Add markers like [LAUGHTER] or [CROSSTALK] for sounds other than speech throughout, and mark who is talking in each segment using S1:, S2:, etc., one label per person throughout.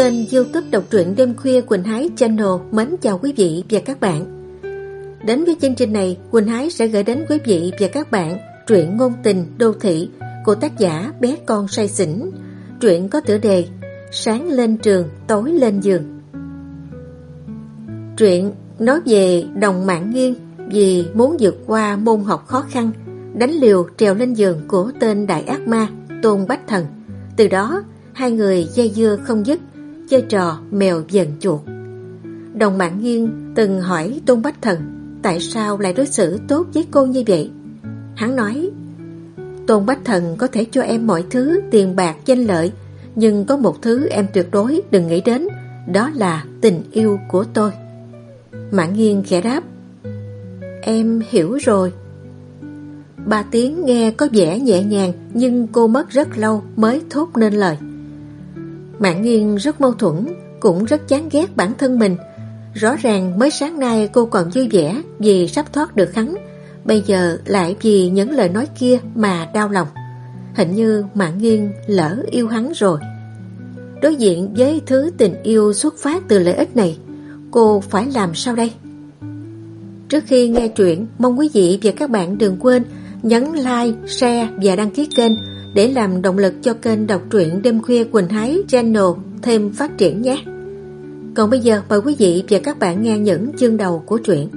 S1: Kênh youtube đọc truyện đêm khuya Quỳnh Hái Channel mến chào quý vị và các bạn. Đến với chương trình này, Quỳnh Hái sẽ gửi đến quý vị và các bạn truyện ngôn tình đô thị của tác giả bé con say xỉn. Truyện có tựa đề Sáng lên trường, tối lên giường. Truyện nói về đồng mạng nghiêng vì muốn vượt qua môn học khó khăn, đánh liều trèo lên giường của tên đại ác ma Tôn Bách Thần. Từ đó, hai người dây dưa không dứt, chơi trò mèo dần chuột. Đồng mạng Nghiên từng hỏi Tôn Bách Thần tại sao lại đối xử tốt với cô như vậy. Hắn nói, Tôn Bách Thần có thể cho em mọi thứ tiền bạc danh lợi, nhưng có một thứ em tuyệt đối đừng nghĩ đến, đó là tình yêu của tôi. Mạng Nghiên khẽ đáp, em hiểu rồi. Ba tiếng nghe có vẻ nhẹ nhàng nhưng cô mất rất lâu mới thốt nên lời. Mạng nghiêng rất mâu thuẫn, cũng rất chán ghét bản thân mình. Rõ ràng mới sáng nay cô còn vui vẻ vì sắp thoát được hắn, bây giờ lại vì những lời nói kia mà đau lòng. Hình như Mạng nghiêng lỡ yêu hắn rồi. Đối diện với thứ tình yêu xuất phát từ lợi ích này, cô phải làm sao đây? Trước khi nghe chuyện, mong quý vị và các bạn đừng quên nhấn like, share và đăng ký kênh để làm động lực cho kênh đọc truyện đêm khuya Quỳnh Thái Channel thêm phát triển nhé. Còn bây giờ, mời quý vị và các bạn nghe những chương đầu của truyện.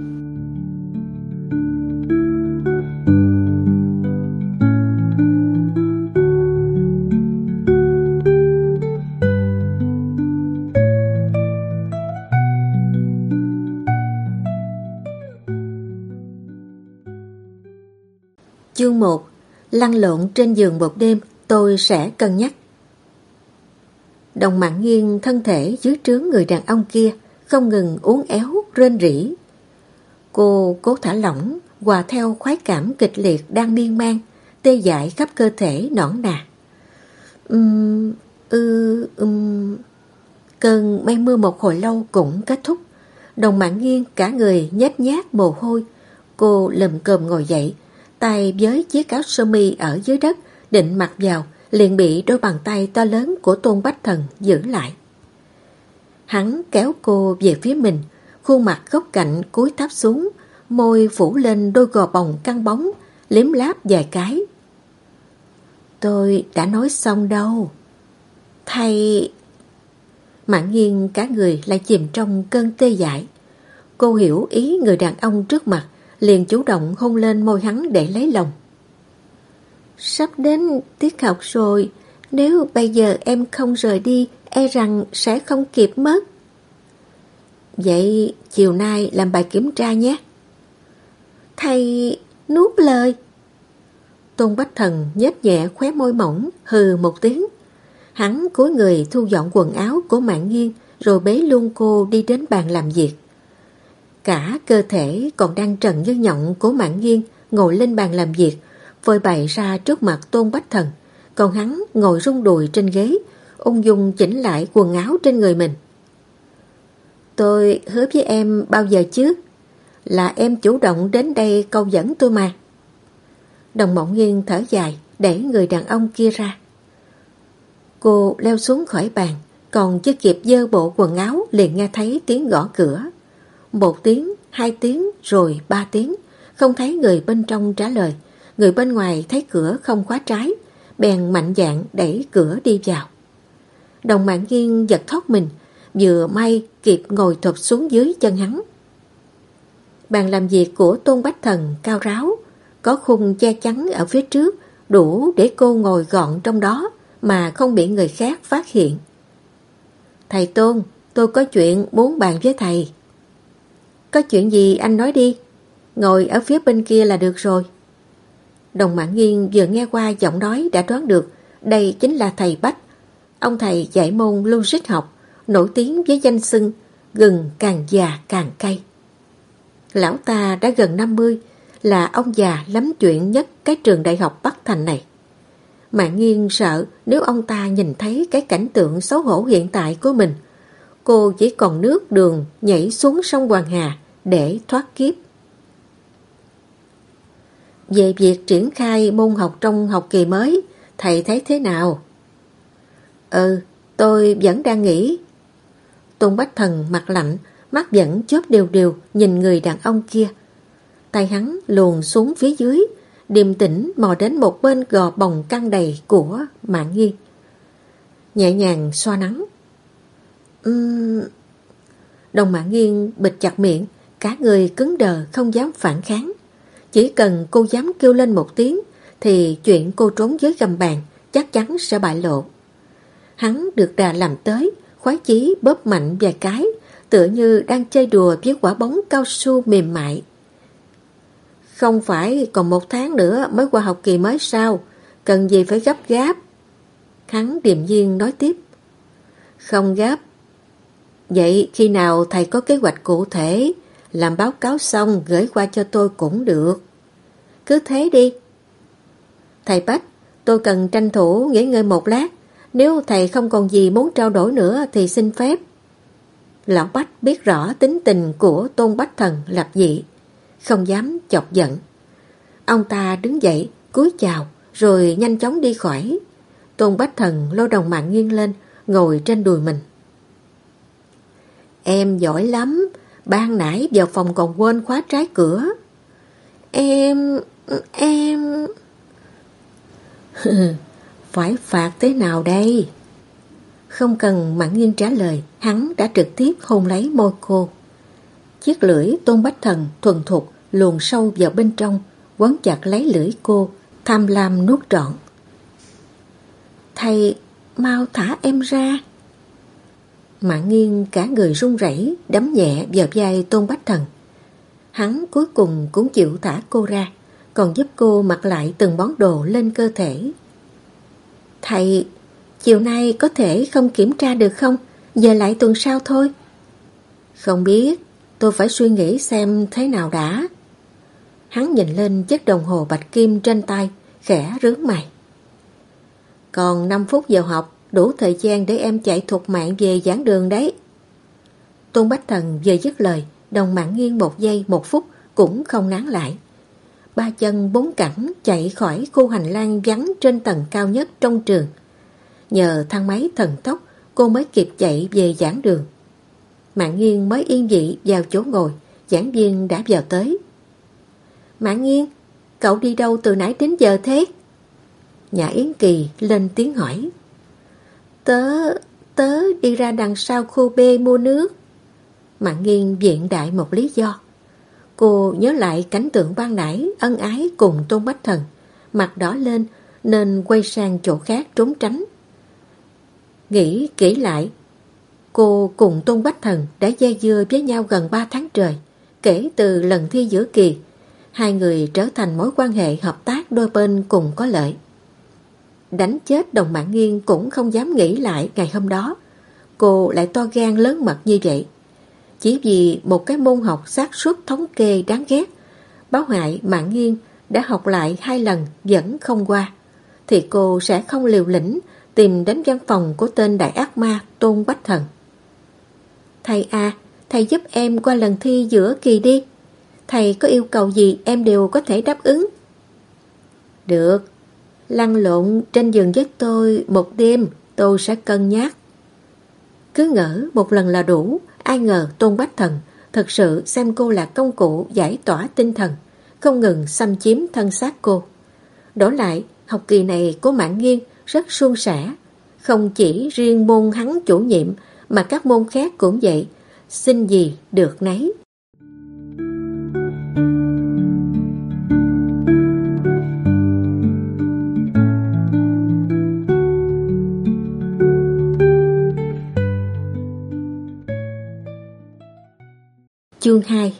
S1: Chương 1 Lăn lộn trên giường một đêm Tôi sẽ cân nhắc. Đồng mạng nghiêng thân thể dưới trướng người đàn ông kia Không ngừng uốn éo, rên rỉ. Cô cố thả lỏng Hòa theo khoái cảm kịch liệt đang miên man Tê dại khắp cơ thể nõn nà. Ừm, ư, ừm Cơn mây mưa một hồi lâu cũng kết thúc. Đồng mạng nghiêng cả người nhét nhát mồ hôi. Cô lầm cơm ngồi dậy tay với chiếc áo sơ mi ở dưới đất, định mặc vào, liền bị đôi bàn tay to lớn của Tôn Bách Thần giữ lại. Hắn kéo cô về phía mình, khuôn mặt góc cạnh cúi thấp xuống, môi phủ lên đôi gò bồng căng bóng, liếm láp vài cái. Tôi đã nói xong đâu. Thay... Mạng nghiêng cả người lại chìm trong cơn tê dại. Cô hiểu ý người đàn ông trước mặt, liền chủ động hôn lên môi hắn để lấy lòng. Sắp đến tiết học rồi, nếu bây giờ em không rời đi, e rằng sẽ không kịp mất. Vậy chiều nay làm bài kiểm tra nhé. Thầy nuốt lời. Tôn Bách Thần nhếch nhẹ khóe môi mỏng, hừ một tiếng. Hắn cúi người thu dọn quần áo của mạng nghiêng rồi bế luôn cô đi đến bàn làm việc. Cả cơ thể còn đang trần như nhộng của mạng nghiêng ngồi lên bàn làm việc, vơi bày ra trước mặt Tôn Bách Thần, còn hắn ngồi rung đùi trên ghế, ung dung chỉnh lại quần áo trên người mình. Tôi hứa với em bao giờ chứ? là em chủ động đến đây câu dẫn tôi mà. Đồng mộng nghiêng thở dài, đẩy người đàn ông kia ra. Cô leo xuống khỏi bàn, còn chưa kịp dơ bộ quần áo liền nghe thấy tiếng gõ cửa. Một tiếng, hai tiếng, rồi ba tiếng. Không thấy người bên trong trả lời. Người bên ngoài thấy cửa không khóa trái. Bèn mạnh dạng đẩy cửa đi vào. Đồng mạng nghiêng giật thoát mình. Vừa may kịp ngồi thụp xuống dưới chân hắn. Bàn làm việc của Tôn Bách Thần cao ráo. Có khung che chắn ở phía trước. Đủ để cô ngồi gọn trong đó mà không bị người khác phát hiện. Thầy Tôn, tôi có chuyện muốn bàn với thầy. Có chuyện gì anh nói đi. Ngồi ở phía bên kia là được rồi. Đồng mạng Nghiên vừa nghe qua giọng nói đã đoán được Đây chính là thầy Bách. Ông thầy dạy môn logic học, Nổi tiếng với danh xưng Gừng càng già càng cay. Lão ta đã gần 50 Là ông già lắm chuyện nhất Cái trường đại học Bắc Thành này. Mạng Nghiên sợ Nếu ông ta nhìn thấy cái cảnh tượng xấu hổ hiện tại của mình, Cô chỉ còn nước đường nhảy xuống sông Hoàng Hà để thoát kiếp. Về việc triển khai môn học trong học kỳ mới, thầy thấy thế nào? Ừ, tôi vẫn đang nghĩ Tôn Bách Thần mặt lạnh, mắt vẫn chớp đều đều nhìn người đàn ông kia. Tay hắn luồn xuống phía dưới, điềm tĩnh mò đến một bên gò bồng căng đầy của mạng Nghi. Nhẹ nhàng xoa nắng. Uhm... Đồng mạng nghiêng bịt chặt miệng, cả người cứng đờ không dám phản kháng. Chỉ cần cô dám kêu lên một tiếng thì chuyện cô trốn dưới gầm bàn chắc chắn sẽ bại lộ. Hắn được đà làm tới, khoái chí bóp mạnh vài cái, tựa như đang chơi đùa với quả bóng cao su mềm mại. Không phải còn một tháng nữa mới qua học kỳ mới sao, cần gì phải gấp gáp. Hắn điềm nhiên nói tiếp. Không gấp. Vậy khi nào thầy có kế hoạch cụ thể, làm báo cáo xong gửi qua cho tôi cũng được. Cứ thế đi. Thầy Bách, tôi cần tranh thủ nghỉ ngơi một lát. Nếu thầy không còn gì muốn trao đổi nữa thì xin phép. Lão Bách biết rõ tính tình của Tôn Bách Thần lập dị, không dám chọc giận. Ông ta đứng dậy, cúi chào, rồi nhanh chóng đi khỏi. Tôn Bách Thần lô đồng mạng nghiêng lên, ngồi trên đùi mình. Em giỏi lắm, ban nãy vào phòng còn quên khóa trái cửa. Em... em... [LAUGHS] Phải phạt thế nào đây? Không cần Mãn Nghiên trả lời, hắn đã trực tiếp hôn lấy môi cô. Chiếc lưỡi tôn bách thần thuần thục luồn sâu vào bên trong, quấn chặt lấy lưỡi cô, tham lam nuốt trọn. Thầy, mau thả em ra. Mạng nghiêng cả người run rẩy đấm nhẹ vào vai tôn bách thần. Hắn cuối cùng cũng chịu thả cô ra, còn giúp cô mặc lại từng món đồ lên cơ thể. Thầy, chiều nay có thể không kiểm tra được không? Giờ lại tuần sau thôi. Không biết, tôi phải suy nghĩ xem thế nào đã. Hắn nhìn lên chiếc đồng hồ bạch kim trên tay, khẽ rướng mày. Còn 5 phút giờ học, đủ thời gian để em chạy thuộc mạng về giảng đường đấy. Tôn Bách Thần vừa dứt lời, đồng mạng nghiêng một giây một phút cũng không nán lại. Ba chân bốn cẳng chạy khỏi khu hành lang vắng trên tầng cao nhất trong trường. Nhờ thang máy thần tốc, cô mới kịp chạy về giảng đường. Mạng nghiêng mới yên dị vào chỗ ngồi, giảng viên đã vào tới. Mạng nghiêng, cậu đi đâu từ nãy đến giờ thế? Nhã Yến Kỳ lên tiếng hỏi. Tớ, tớ đi ra đằng sau khu B mua nước. Mạng nghiêng viện đại một lý do. Cô nhớ lại cảnh tượng ban nãy ân ái cùng Tôn Bách Thần, mặt đỏ lên nên quay sang chỗ khác trốn tránh. Nghĩ kỹ lại, cô cùng Tôn Bách Thần đã dây dưa với nhau gần 3 tháng trời, kể từ lần thi giữa kỳ, hai người trở thành mối quan hệ hợp tác đôi bên cùng có lợi. Đánh chết đồng mạng nghiêng cũng không dám nghĩ lại ngày hôm đó, cô lại to gan lớn mật như vậy. Chỉ vì một cái môn học xác suất thống kê đáng ghét, báo hại mạng nghiêng đã học lại hai lần vẫn không qua, thì cô sẽ không liều lĩnh tìm đến văn phòng của tên đại ác ma Tôn Bách Thần. Thầy a thầy giúp em qua lần thi giữa kỳ đi. Thầy có yêu cầu gì em đều có thể đáp ứng. Được, lăn lộn trên giường với tôi một đêm tôi sẽ cân nhắc. Cứ ngỡ một lần là đủ, Ai ngờ Tôn Bách Thần thật sự xem cô là công cụ giải tỏa tinh thần, không ngừng xâm chiếm thân xác cô. Đổi lại, học kỳ này của Mạng Nghiên rất suôn sẻ. Không chỉ riêng môn hắn chủ nhiệm mà các môn khác cũng vậy, xin gì được nấy. Chương 2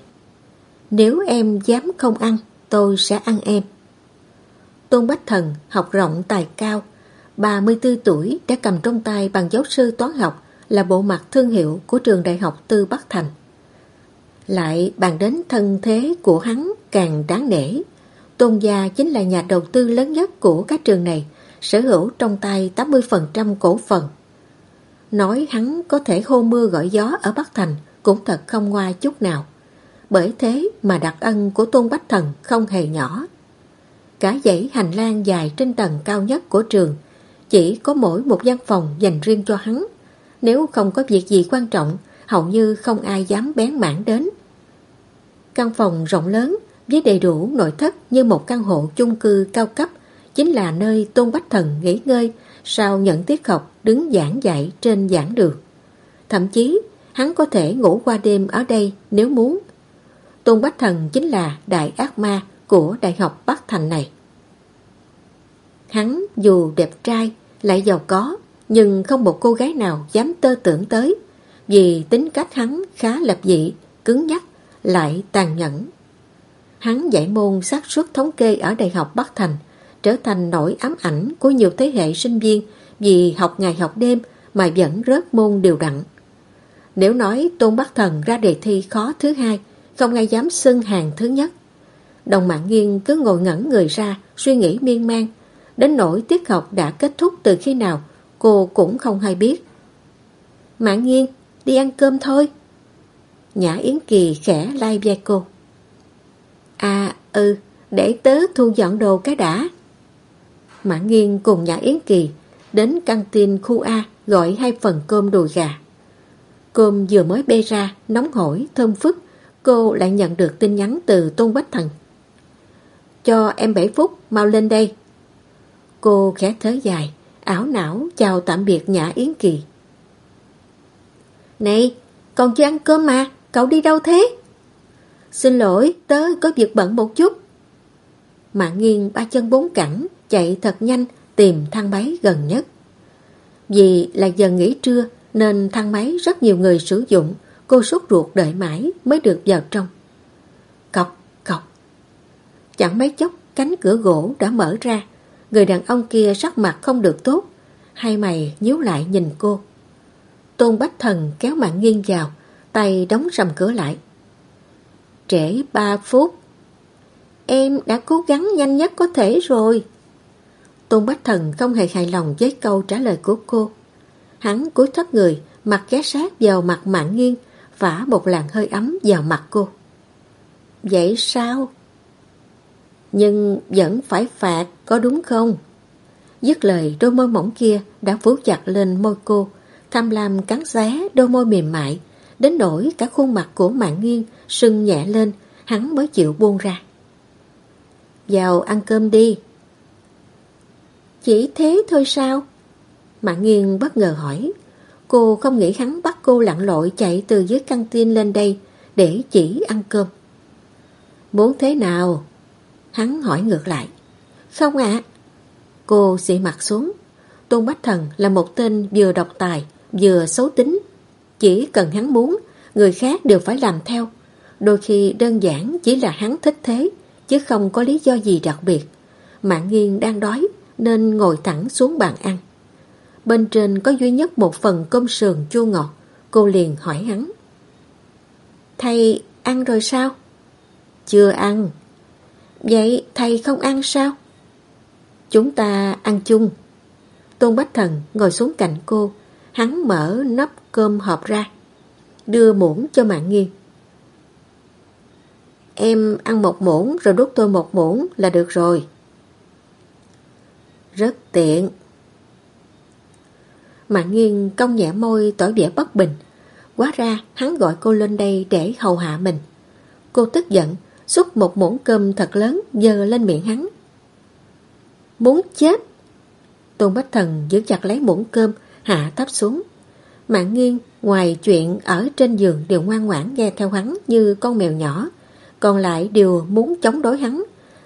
S1: Nếu em dám không ăn, tôi sẽ ăn em. Tôn Bách Thần học rộng tài cao, 34 tuổi đã cầm trong tay bằng giáo sư toán học là bộ mặt thương hiệu của trường đại học Tư Bắc Thành. Lại bàn đến thân thế của hắn càng đáng nể. Tôn gia chính là nhà đầu tư lớn nhất của các trường này, sở hữu trong tay 80% cổ phần. Nói hắn có thể hô mưa gọi gió ở Bắc Thành cũng thật không ngoa chút nào. Bởi thế mà đặc ân của Tôn Bách Thần không hề nhỏ. Cả dãy hành lang dài trên tầng cao nhất của trường, chỉ có mỗi một văn phòng dành riêng cho hắn. Nếu không có việc gì quan trọng, hầu như không ai dám bén mảng đến. Căn phòng rộng lớn với đầy đủ nội thất như một căn hộ chung cư cao cấp chính là nơi Tôn Bách Thần nghỉ ngơi sau nhận tiết học đứng giảng dạy trên giảng đường. Thậm chí hắn có thể ngủ qua đêm ở đây nếu muốn. Tôn Bách Thần chính là đại ác ma của Đại học Bắc Thành này. Hắn dù đẹp trai, lại giàu có, nhưng không một cô gái nào dám tơ tưởng tới, vì tính cách hắn khá lập dị, cứng nhắc, lại tàn nhẫn. Hắn dạy môn xác suất thống kê ở Đại học Bắc Thành, trở thành nỗi ám ảnh của nhiều thế hệ sinh viên vì học ngày học đêm mà vẫn rớt môn đều đặn. Nếu nói Tôn Bắc Thần ra đề thi khó thứ hai, không ai dám xưng hàng thứ nhất. Đồng mạng nghiêng cứ ngồi ngẩn người ra, suy nghĩ miên man. Đến nỗi tiết học đã kết thúc từ khi nào, cô cũng không hay biết. Mạng nghiêng, đi ăn cơm thôi. Nhã Yến Kỳ khẽ lai vai cô. À, ừ, để tớ thu dọn đồ cái đã. Mạng nghiêng cùng Nhã Yến Kỳ đến căng tin khu A gọi hai phần cơm đùi gà. Cơm vừa mới bê ra, nóng hổi, thơm phức, cô lại nhận được tin nhắn từ Tôn Bách Thần. Cho em 7 phút, mau lên đây. Cô khẽ thở dài, ảo não chào tạm biệt Nhã Yến Kỳ. Này, còn chưa ăn cơm mà, cậu đi đâu thế? Xin lỗi, tớ có việc bận một chút. Mạng nghiêng ba chân bốn cẳng, chạy thật nhanh tìm thang máy gần nhất. Vì là giờ nghỉ trưa nên thang máy rất nhiều người sử dụng, cô sốt ruột đợi mãi mới được vào trong. Cọc, cọc. Chẳng mấy chốc cánh cửa gỗ đã mở ra, người đàn ông kia sắc mặt không được tốt, hai mày nhíu lại nhìn cô. Tôn Bách Thần kéo mạng nghiêng vào, tay đóng sầm cửa lại. Trễ ba phút. Em đã cố gắng nhanh nhất có thể rồi. Tôn Bách Thần không hề hài lòng với câu trả lời của cô. Hắn cúi thấp người, mặt ghé sát vào mặt mạng nghiêng, vả một làn hơi ấm vào mặt cô. Vậy sao? Nhưng vẫn phải phạt, có đúng không? Dứt lời đôi môi mỏng kia đã phủ chặt lên môi cô, tham lam cắn xé đôi môi mềm mại, đến nỗi cả khuôn mặt của mạng nghiêng sưng nhẹ lên, hắn mới chịu buông ra. Vào ăn cơm đi. Chỉ thế thôi sao? Mã nghiêng bất ngờ hỏi. Cô không nghĩ hắn bắt cô lặn lội chạy từ dưới căng tin lên đây để chỉ ăn cơm. Muốn thế nào? Hắn hỏi ngược lại. Không ạ. Cô xị mặt xuống. Tôn Bách Thần là một tên vừa độc tài, vừa xấu tính. Chỉ cần hắn muốn, người khác đều phải làm theo. Đôi khi đơn giản chỉ là hắn thích thế, chứ không có lý do gì đặc biệt. Mạng nghiêng đang đói, nên ngồi thẳng xuống bàn ăn. Bên trên có duy nhất một phần cơm sườn chua ngọt, cô liền hỏi hắn. Thầy ăn rồi sao? Chưa ăn. Vậy thầy không ăn sao? Chúng ta ăn chung. Tôn Bách Thần ngồi xuống cạnh cô, hắn mở nắp cơm hộp ra, đưa muỗng cho mạng nghiêng. Em ăn một muỗng rồi đút tôi một muỗng là được rồi. Rất tiện. Mạng nghiêng cong nhẹ môi tỏ vẻ bất bình. Quá ra hắn gọi cô lên đây để hầu hạ mình. Cô tức giận, xúc một muỗng cơm thật lớn dơ lên miệng hắn. Muốn chết! Tôn Bách Thần giữ chặt lấy muỗng cơm, hạ thấp xuống. Mạng nghiêng, ngoài chuyện ở trên giường đều ngoan ngoãn nghe theo hắn như con mèo nhỏ, còn lại đều muốn chống đối hắn.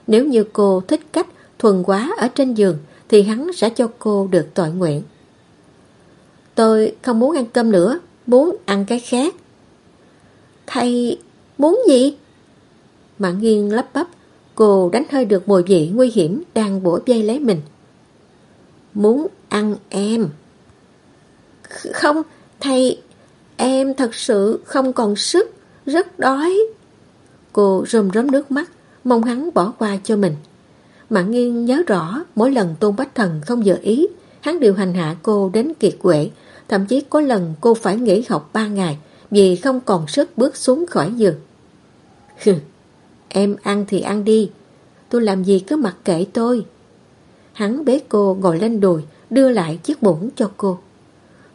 S1: Nếu như cô thích cách thuần quá ở trên giường thì hắn sẽ cho cô được tội nguyện. Tôi không muốn ăn cơm nữa, muốn ăn cái khác. Thầy muốn gì? Mạng nghiêng lắp bắp, cô đánh hơi được mùi vị nguy hiểm đang bổ dây lấy mình. Muốn ăn em. Không, thầy, em thật sự không còn sức, rất đói. Cô rơm rớm nước mắt, mong hắn bỏ qua cho mình. Mạng nghiêng nhớ rõ mỗi lần Tôn Bách Thần không giờ ý, hắn đều hành hạ cô đến kiệt quệ, thậm chí có lần cô phải nghỉ học ba ngày vì không còn sức bước xuống khỏi giường. Hừ, em ăn thì ăn đi, tôi làm gì cứ mặc kệ tôi. Hắn bế cô ngồi lên đùi, đưa lại chiếc bụng cho cô.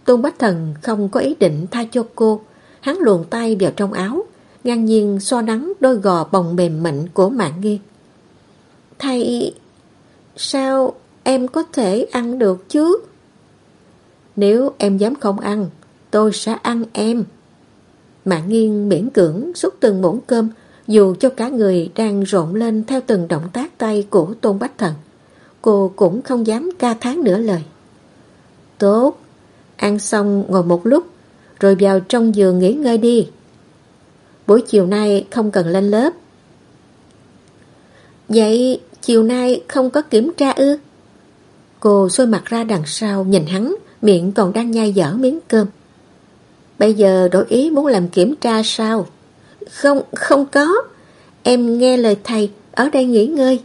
S1: Tôn Bách Thần không có ý định tha cho cô, hắn luồn tay vào trong áo, ngang nhiên so nắng đôi gò bồng mềm mịn của mạng nghiêng. Thầy, sao em có thể ăn được chứ? Nếu em dám không ăn, tôi sẽ ăn em. Mạng nghiêng miễn cưỡng xúc từng muỗng cơm, dù cho cả người đang rộn lên theo từng động tác tay của Tôn Bách Thần. Cô cũng không dám ca tháng nửa lời. Tốt, ăn xong ngồi một lúc, rồi vào trong giường nghỉ ngơi đi. Buổi chiều nay không cần lên lớp. Vậy chiều nay không có kiểm tra ư? Cô xôi mặt ra đằng sau nhìn hắn, miệng còn đang nhai dở miếng cơm. Bây giờ đổi ý muốn làm kiểm tra sao? Không, không có. Em nghe lời thầy, ở đây nghỉ ngơi.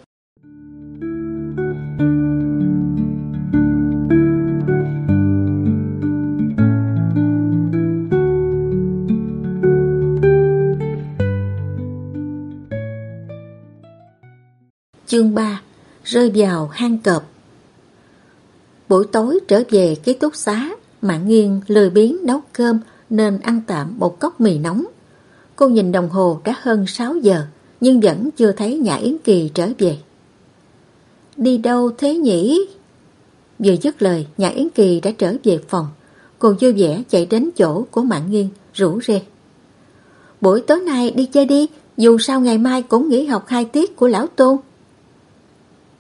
S1: Chương 3 Rơi vào hang cọp Buổi tối trở về ký túc xá Mạng nghiêng lười biến nấu cơm Nên ăn tạm một cốc mì nóng. Cô nhìn đồng hồ đã hơn 6 giờ, Nhưng vẫn chưa thấy nhà Yến Kỳ trở về. Đi đâu thế nhỉ? Vừa dứt lời nhà Yến Kỳ đã trở về phòng. Cô vui vẻ chạy đến chỗ của Mạng nghiêng Rủ rê. Buổi tối nay đi chơi đi, Dù sao ngày mai cũng nghỉ học hai tiết của Lão Tôn.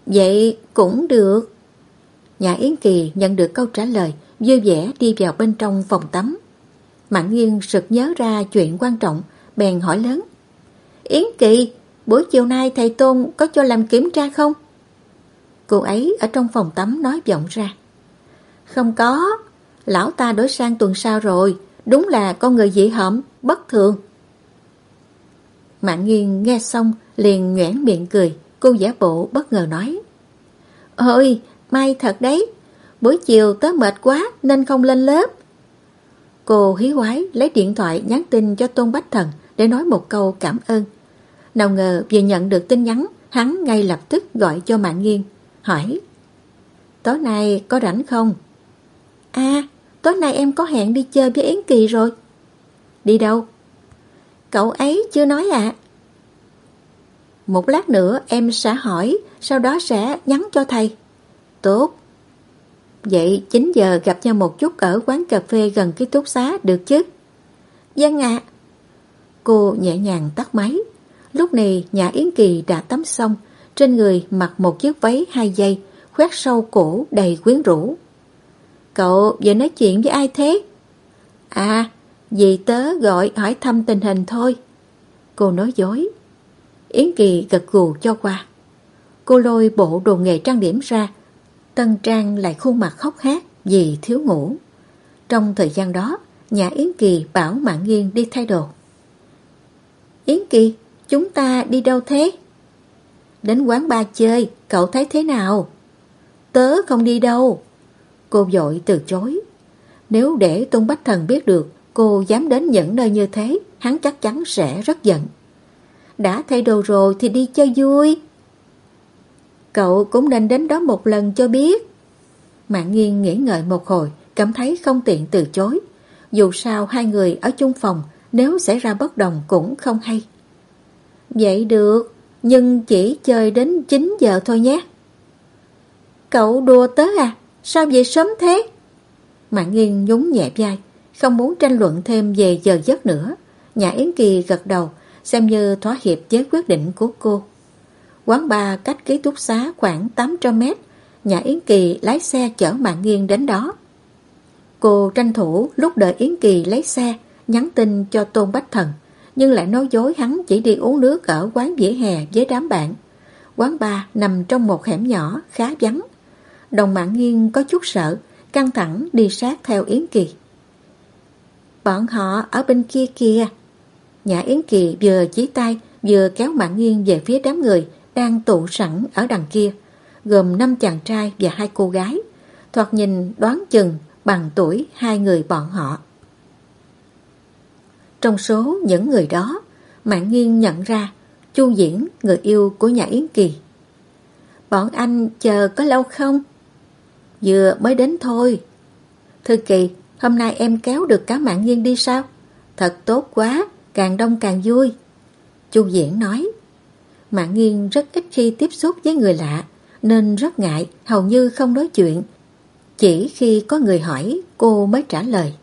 S1: Vậy cũng được. Nhà Yến Kỳ nhận được câu trả lời, vui vẻ đi vào bên trong phòng tắm. Mạng Nghiên sực nhớ ra chuyện quan trọng, bèn hỏi lớn. Yến Kỳ, buổi chiều nay thầy Tôn có cho làm kiểm tra không? Cô ấy ở trong phòng tắm nói vọng ra. Không có, lão ta đổi sang tuần sau rồi, đúng là con người dị hợm, bất thường. Mạng Nghiên nghe xong liền nhoảng miệng cười. Cô giả bộ bất ngờ nói Ôi, may thật đấy Buổi chiều tớ mệt quá nên không lên lớp Cô hí hoái lấy điện thoại nhắn tin cho Tôn Bách Thần để nói một câu cảm ơn. Nào ngờ vừa nhận được tin nhắn, hắn ngay lập tức gọi cho Mạng Nghiên, hỏi Tối nay có rảnh không? À, tối nay em có hẹn đi chơi với Yến Kỳ rồi. Đi đâu? Cậu ấy chưa nói ạ. À. Một lát nữa em sẽ hỏi, sau đó sẽ nhắn cho thầy. Tốt. Vậy 9 giờ gặp nhau một chút ở quán cà phê gần ký túc xá được chứ? Dân ạ. Cô nhẹ nhàng tắt máy. Lúc này nhà Yến Kỳ đã tắm xong, trên người mặc một chiếc váy hai dây, khoét sâu cổ đầy quyến rũ. Cậu vừa nói chuyện với ai thế? À, dì tớ gọi hỏi thăm tình hình thôi. Cô nói dối. Yến Kỳ gật gù cho qua. Cô lôi bộ đồ nghề trang điểm ra. Tân Trang lại khuôn mặt khóc hát vì thiếu ngủ. Trong thời gian đó, nhà Yến Kỳ bảo Mạng Nghiên đi thay đồ. Yến Kỳ, chúng ta đi đâu thế? Đến quán ba chơi, cậu thấy thế nào? Tớ không đi đâu. Cô dội từ chối. Nếu để Tôn Bách Thần biết được cô dám đến những nơi như thế, hắn chắc chắn sẽ rất giận đã thay đồ rồi thì đi chơi vui. Cậu cũng nên đến đó một lần cho biết. Mạng nghiên nghĩ ngợi một hồi, cảm thấy không tiện từ chối. Dù sao hai người ở chung phòng, nếu xảy ra bất đồng cũng không hay. Vậy được, nhưng chỉ chơi đến 9 giờ thôi nhé. Cậu đùa tớ à? Sao vậy sớm thế? Mạng nghiên nhún nhẹ vai, không muốn tranh luận thêm về giờ giấc nữa. Nhà Yến Kỳ gật đầu, xem như thỏa hiệp với quyết định của cô. Quán ba cách ký túc xá khoảng 800 mét, nhà Yến Kỳ lái xe chở Mạng Nghiên đến đó. Cô tranh thủ lúc đợi Yến Kỳ lấy xe, nhắn tin cho Tôn Bách Thần, nhưng lại nói dối hắn chỉ đi uống nước ở quán vỉa hè với đám bạn. Quán bar nằm trong một hẻm nhỏ, khá vắng. Đồng Mạng Nghiên có chút sợ, căng thẳng đi sát theo Yến Kỳ. Bọn họ ở bên kia kìa, nhà Yến Kỳ vừa chỉ tay vừa kéo mạng nghiêng về phía đám người đang tụ sẵn ở đằng kia, gồm năm chàng trai và hai cô gái, thoạt nhìn đoán chừng bằng tuổi hai người bọn họ. Trong số những người đó, Mạng Nghiên nhận ra Chu Diễn, người yêu của nhà Yến Kỳ. Bọn anh chờ có lâu không? Vừa mới đến thôi. Thư Kỳ, hôm nay em kéo được cả Mạng Nghiên đi sao? Thật tốt quá, càng đông càng vui. Chu Diễn nói. Mạng Nghiên rất ít khi tiếp xúc với người lạ, nên rất ngại, hầu như không nói chuyện. Chỉ khi có người hỏi, cô mới trả lời.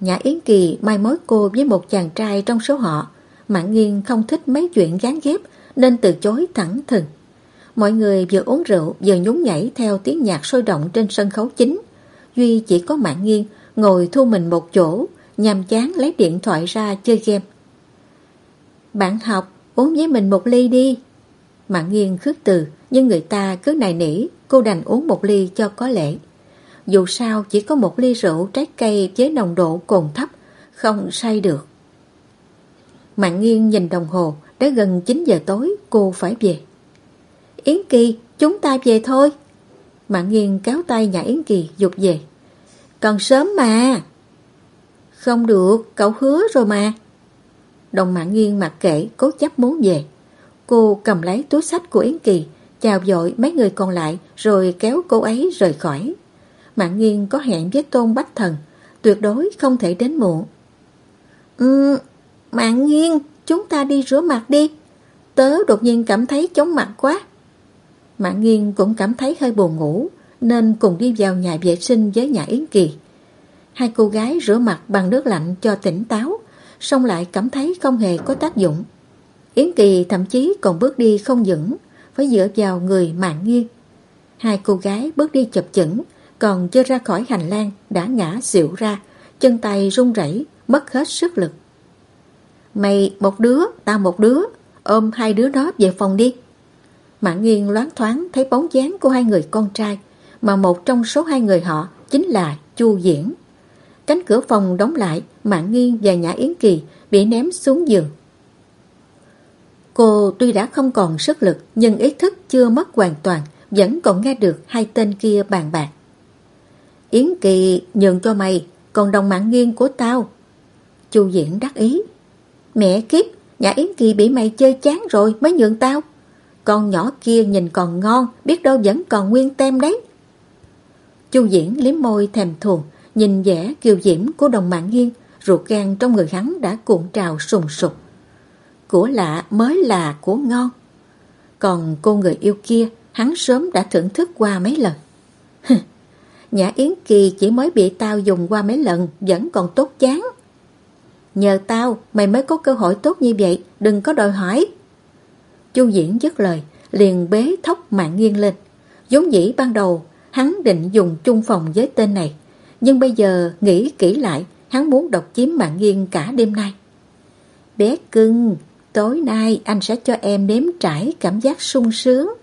S1: Nhã Yến Kỳ mai mối cô với một chàng trai trong số họ. Mạng Nghiên không thích mấy chuyện gán ghép, nên từ chối thẳng thừng. Mọi người vừa uống rượu vừa nhún nhảy theo tiếng nhạc sôi động trên sân khấu chính. Duy chỉ có Mạng Nghiên ngồi thu mình một chỗ, nhằm chán lấy điện thoại ra chơi game. Bạn học, uống với mình một ly đi. Mạng nghiêng khước từ, nhưng người ta cứ nài nỉ, cô đành uống một ly cho có lẽ. Dù sao chỉ có một ly rượu trái cây với nồng độ cồn thấp, không say được. Mạng nghiêng nhìn đồng hồ, đã gần 9 giờ tối, cô phải về. Yến Kỳ, chúng ta về thôi. Mạng nghiêng kéo tay nhà Yến Kỳ dục về. Còn sớm mà. Không được, cậu hứa rồi mà. Đồng Mạng Nghiên mặc kệ, cố chấp muốn về. Cô cầm lấy túi sách của Yến Kỳ, chào dội mấy người còn lại rồi kéo cô ấy rời khỏi. Mạng Nghiên có hẹn với Tôn Bách Thần, tuyệt đối không thể đến muộn. Ừ, Mạng Nghiên, chúng ta đi rửa mặt đi. Tớ đột nhiên cảm thấy chóng mặt quá. Mạng Nghiên cũng cảm thấy hơi buồn ngủ, nên cùng đi vào nhà vệ sinh với nhà Yến Kỳ. Hai cô gái rửa mặt bằng nước lạnh cho tỉnh táo, xong lại cảm thấy không hề có tác dụng. Yến Kỳ thậm chí còn bước đi không vững, phải dựa vào người Mạng nghiêng. Hai cô gái bước đi chập chững, còn chưa ra khỏi hành lang đã ngã xỉu ra, chân tay run rẩy, mất hết sức lực. Mày một đứa, tao một đứa, ôm hai đứa đó về phòng đi. Mạng nghiêng loáng thoáng thấy bóng dáng của hai người con trai, mà một trong số hai người họ chính là Chu Diễn. Cánh cửa phòng đóng lại, Mạng Nghiên và Nhã Yến Kỳ bị ném xuống giường. Cô tuy đã không còn sức lực nhưng ý thức chưa mất hoàn toàn, vẫn còn nghe được hai tên kia bàn bạc. Yến Kỳ nhường cho mày, còn đồng mạng nghiêng của tao. Chu Diễn đắc ý. Mẹ kiếp, nhà Yến Kỳ bị mày chơi chán rồi mới nhượng tao. Con nhỏ kia nhìn còn ngon, biết đâu vẫn còn nguyên tem đấy. Chu Diễn liếm môi thèm thuồng, nhìn vẻ kiều diễm của đồng mạng nghiêng, ruột gan trong người hắn đã cuộn trào sùng sục. Của lạ mới là của ngon. Còn cô người yêu kia, hắn sớm đã thưởng thức qua mấy lần. Nhã Yến Kỳ chỉ mới bị tao dùng qua mấy lần, vẫn còn tốt chán. Nhờ tao, mày mới có cơ hội tốt như vậy, đừng có đòi hỏi. Chu Diễn dứt lời, liền bế thóc mạng nghiêng lên. giống dĩ ban đầu, hắn định dùng chung phòng với tên này. Nhưng bây giờ nghĩ kỹ lại, hắn muốn độc chiếm mạng nghiêng cả đêm nay. Bé cưng, tối nay anh sẽ cho em nếm trải cảm giác sung sướng.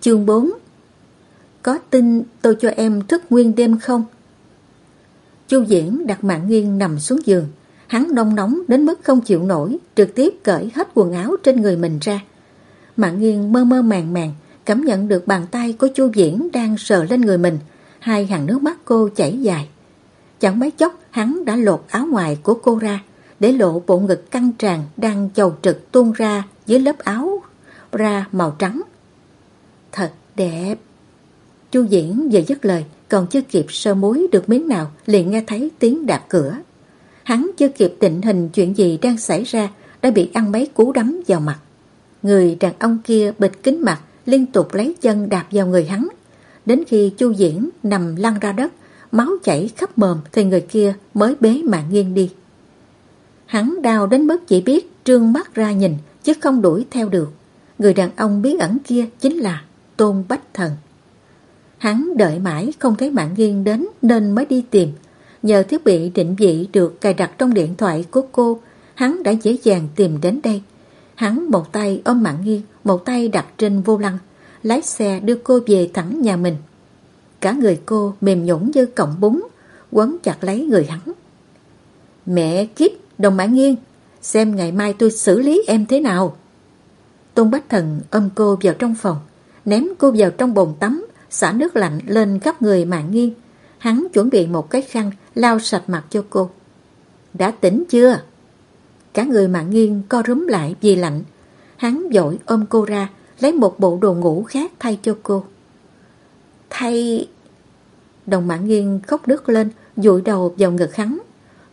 S1: Chương 4 Có tin tôi cho em thức nguyên đêm không? Chu Diễn đặt mạng nghiêng nằm xuống giường. Hắn đông nóng đến mức không chịu nổi, trực tiếp cởi hết quần áo trên người mình ra. Mạng nghiêng mơ mơ màng màng, cảm nhận được bàn tay của Chu Diễn đang sờ lên người mình. Hai hàng nước mắt cô chảy dài. Chẳng mấy chốc hắn đã lột áo ngoài của cô ra, để lộ bộ ngực căng tràn đang chầu trực tuôn ra dưới lớp áo ra màu trắng. Thật đẹp. Chu Diễn vừa dứt lời, còn chưa kịp sơ muối được miếng nào, liền nghe thấy tiếng đạp cửa. Hắn chưa kịp định hình chuyện gì đang xảy ra, đã bị ăn mấy cú đấm vào mặt. Người đàn ông kia bịt kính mặt, liên tục lấy chân đạp vào người hắn. Đến khi Chu Diễn nằm lăn ra đất, máu chảy khắp mồm thì người kia mới bế mạng nghiêng đi. Hắn đau đến mức chỉ biết trương mắt ra nhìn chứ không đuổi theo được. Người đàn ông bí ẩn kia chính là Tôn Bách Thần. Hắn đợi mãi không thấy mạng nghiêng đến nên mới đi tìm. Nhờ thiết bị định vị được cài đặt trong điện thoại của cô, hắn đã dễ dàng tìm đến đây. Hắn một tay ôm mạng nghiêng, một tay đặt trên vô lăng, lái xe đưa cô về thẳng nhà mình. Cả người cô mềm nhũn như cọng bún, quấn chặt lấy người hắn. Mẹ kiếp, đồng mãn nghiêng, xem ngày mai tôi xử lý em thế nào. Tôn Bách Thần ôm cô vào trong phòng ném cô vào trong bồn tắm, xả nước lạnh lên khắp người mạng nghiêng. Hắn chuẩn bị một cái khăn lau sạch mặt cho cô. Đã tỉnh chưa? Cả người mạng nghiêng co rúm lại vì lạnh. Hắn dội ôm cô ra, lấy một bộ đồ ngủ khác thay cho cô. Thay... Đồng mạng nghiêng khóc đứt lên, dụi đầu vào ngực hắn.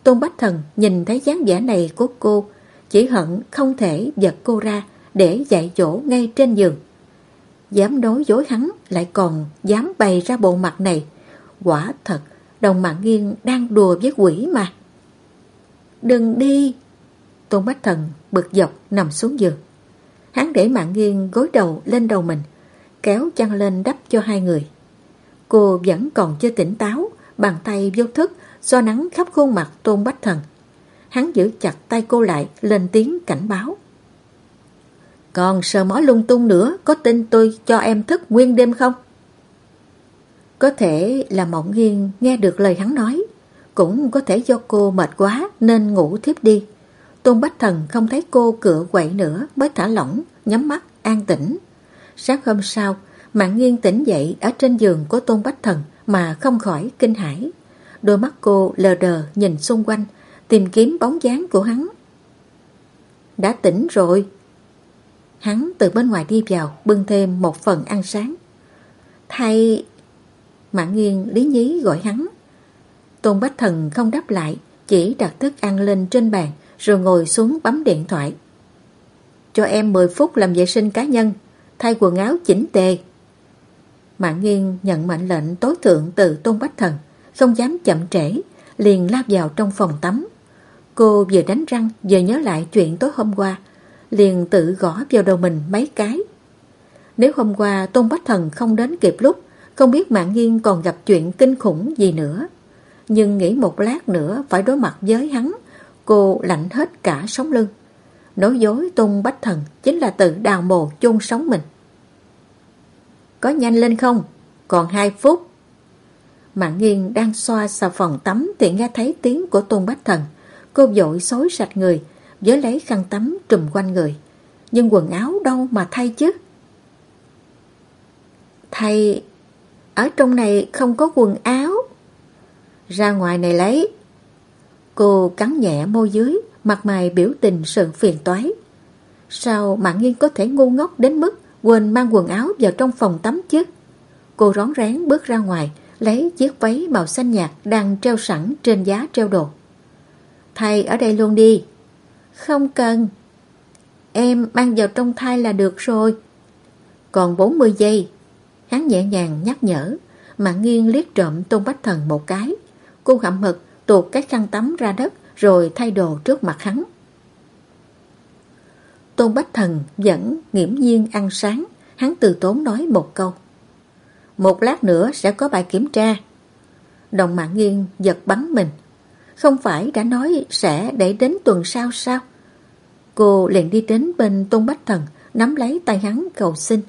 S1: Tôn Bách Thần nhìn thấy dáng vẻ này của cô, chỉ hận không thể giật cô ra để dạy dỗ ngay trên giường. Dám nói dối hắn lại còn dám bày ra bộ mặt này. Quả thật, đồng mạng nghiêng đang đùa với quỷ mà. Đừng đi! Tôn Bách Thần bực dọc nằm xuống giường. Hắn để mạng nghiêng gối đầu lên đầu mình, kéo chăn lên đắp cho hai người. Cô vẫn còn chưa tỉnh táo, bàn tay vô thức, do nắng khắp khuôn mặt Tôn Bách Thần. Hắn giữ chặt tay cô lại, lên tiếng cảnh báo. Còn sờ mó lung tung nữa, có tin tôi cho em thức nguyên đêm không? Có thể là mộng nghiêng nghe được lời hắn nói, cũng có thể do cô mệt quá nên ngủ thiếp đi. Tôn Bách Thần không thấy cô cựa quậy nữa mới thả lỏng, nhắm mắt, an tĩnh. Sáng hôm sau, Mạng nghiêng tỉnh dậy ở trên giường của Tôn Bách Thần mà không khỏi kinh hãi. Đôi mắt cô lờ đờ nhìn xung quanh, tìm kiếm bóng dáng của hắn. Đã tỉnh rồi. Hắn từ bên ngoài đi vào, bưng thêm một phần ăn sáng. Thầy... Mạng nghiêng lý nhí gọi hắn. Tôn Bách Thần không đáp lại, chỉ đặt thức ăn lên trên bàn rồi ngồi xuống bấm điện thoại. Cho em 10 phút làm vệ sinh cá nhân, thay quần áo chỉnh tề. Mạng nghiêng nhận mệnh lệnh tối thượng từ Tôn Bách Thần, không dám chậm trễ, liền lao vào trong phòng tắm. Cô vừa đánh răng vừa nhớ lại chuyện tối hôm qua, liền tự gõ vào đầu mình mấy cái. Nếu hôm qua Tôn Bách Thần không đến kịp lúc, không biết Mạng Nghiên còn gặp chuyện kinh khủng gì nữa. Nhưng nghĩ một lát nữa phải đối mặt với hắn, cô lạnh hết cả sống lưng. Nói dối Tôn Bách Thần chính là tự đào mồ chôn sống mình. Có nhanh lên không? Còn 2 phút. Mạng Nghiên đang xoa xà phòng tắm thì nghe thấy tiếng của Tôn Bách Thần. Cô dội xối sạch người, với lấy khăn tắm trùm quanh người. Nhưng quần áo đâu mà thay chứ? Thầy, ở trong này không có quần áo. Ra ngoài này lấy. Cô cắn nhẹ môi dưới, mặt mày biểu tình sự phiền toái. Sao mạng nghiên có thể ngu ngốc đến mức quên mang quần áo vào trong phòng tắm chứ. Cô rón rén bước ra ngoài, lấy chiếc váy màu xanh nhạt đang treo sẵn trên giá treo đồ. Thầy ở đây luôn đi. Không cần. Em mang vào trong thai là được rồi. Còn 40 giây. Hắn nhẹ nhàng nhắc nhở, mà nghiêng liếc trộm Tôn Bách Thần một cái. Cô hậm mực tuột cái khăn tắm ra đất rồi thay đồ trước mặt hắn. Tôn Bách Thần vẫn nghiễm nhiên ăn sáng, hắn từ tốn nói một câu. Một lát nữa sẽ có bài kiểm tra. Đồng mạng nghiêng giật bắn mình. Không phải đã nói sẽ để đến tuần sau sao? Cô liền đi đến bên Tôn Bách Thần, nắm lấy tay hắn cầu xin.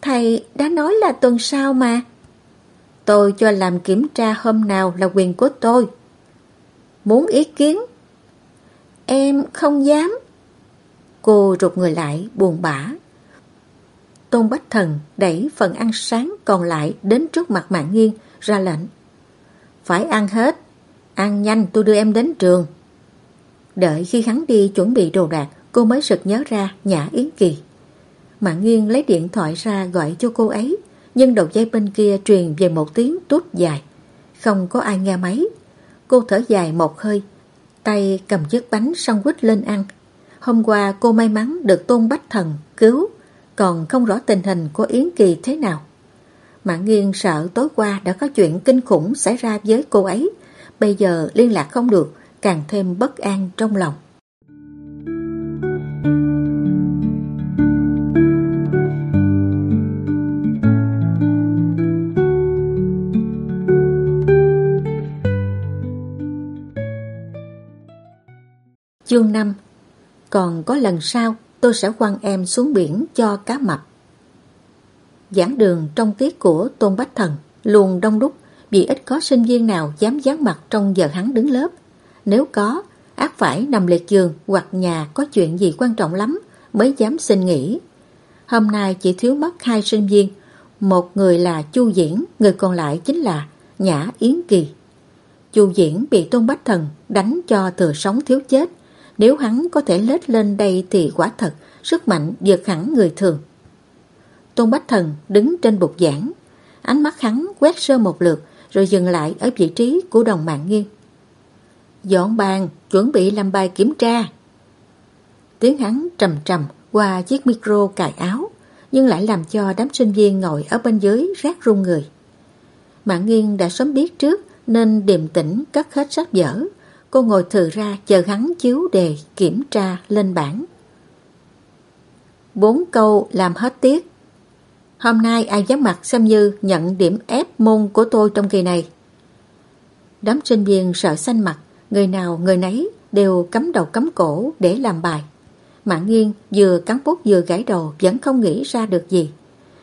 S1: Thầy đã nói là tuần sau mà. Tôi cho làm kiểm tra hôm nào là quyền của tôi. Muốn ý kiến? Em không dám. Cô rụt người lại buồn bã. Tôn Bách Thần đẩy phần ăn sáng còn lại đến trước mặt Mạng Nghiên ra lệnh. Phải ăn hết. Ăn nhanh tôi đưa em đến trường. Đợi khi hắn đi chuẩn bị đồ đạc cô mới sực nhớ ra Nhã Yến Kỳ. Mạng Nghiên lấy điện thoại ra gọi cho cô ấy nhưng đầu dây bên kia truyền về một tiếng tút dài. Không có ai nghe máy. Cô thở dài một hơi tay cầm chiếc bánh sandwich lên ăn Hôm qua cô may mắn được Tôn Bách Thần cứu, còn không rõ tình hình của Yến Kỳ thế nào. Mạng Nghiên sợ tối qua đã có chuyện kinh khủng xảy ra với cô ấy, bây giờ liên lạc không được, càng thêm bất an trong lòng. Chương 5 còn có lần sau tôi sẽ quăng em xuống biển cho cá mập. Giảng đường trong tiết của Tôn Bách Thần luôn đông đúc vì ít có sinh viên nào dám dán mặt trong giờ hắn đứng lớp. Nếu có, ác phải nằm liệt giường hoặc nhà có chuyện gì quan trọng lắm mới dám xin nghỉ. Hôm nay chỉ thiếu mất hai sinh viên, một người là Chu Diễn, người còn lại chính là Nhã Yến Kỳ. Chu Diễn bị Tôn Bách Thần đánh cho thừa sống thiếu chết, nếu hắn có thể lết lên đây thì quả thật, sức mạnh vượt hẳn người thường. Tôn Bách Thần đứng trên bục giảng, ánh mắt hắn quét sơ một lượt rồi dừng lại ở vị trí của đồng mạng nghiêng. Dọn bàn, chuẩn bị làm bài kiểm tra. Tiếng hắn trầm trầm qua chiếc micro cài áo, nhưng lại làm cho đám sinh viên ngồi ở bên dưới rát run người. Mạng nghiêng đã sớm biết trước nên điềm tĩnh cất hết sách vở. Cô ngồi thừ ra chờ hắn chiếu đề kiểm tra lên bảng. Bốn câu làm hết tiết. Hôm nay ai dám mặt xem như nhận điểm ép môn của tôi trong kỳ này. Đám sinh viên sợ xanh mặt, người nào người nấy đều cắm đầu cắm cổ để làm bài. Mạng nghiêng vừa cắn bút vừa gãi đầu vẫn không nghĩ ra được gì.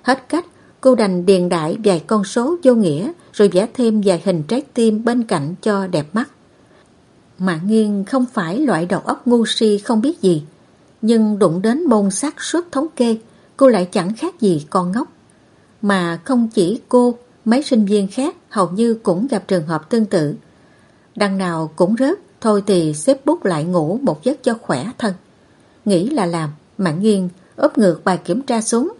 S1: Hết cách, cô đành điền đại vài con số vô nghĩa rồi vẽ thêm vài hình trái tim bên cạnh cho đẹp mắt. Mạng nghiêng không phải loại đầu óc ngu si không biết gì, nhưng đụng đến môn xác suất thống kê, cô lại chẳng khác gì con ngốc. Mà không chỉ cô, mấy sinh viên khác hầu như cũng gặp trường hợp tương tự. Đằng nào cũng rớt, thôi thì xếp bút lại ngủ một giấc cho khỏe thân. Nghĩ là làm, mạng nghiêng ốp ngược bài kiểm tra xuống,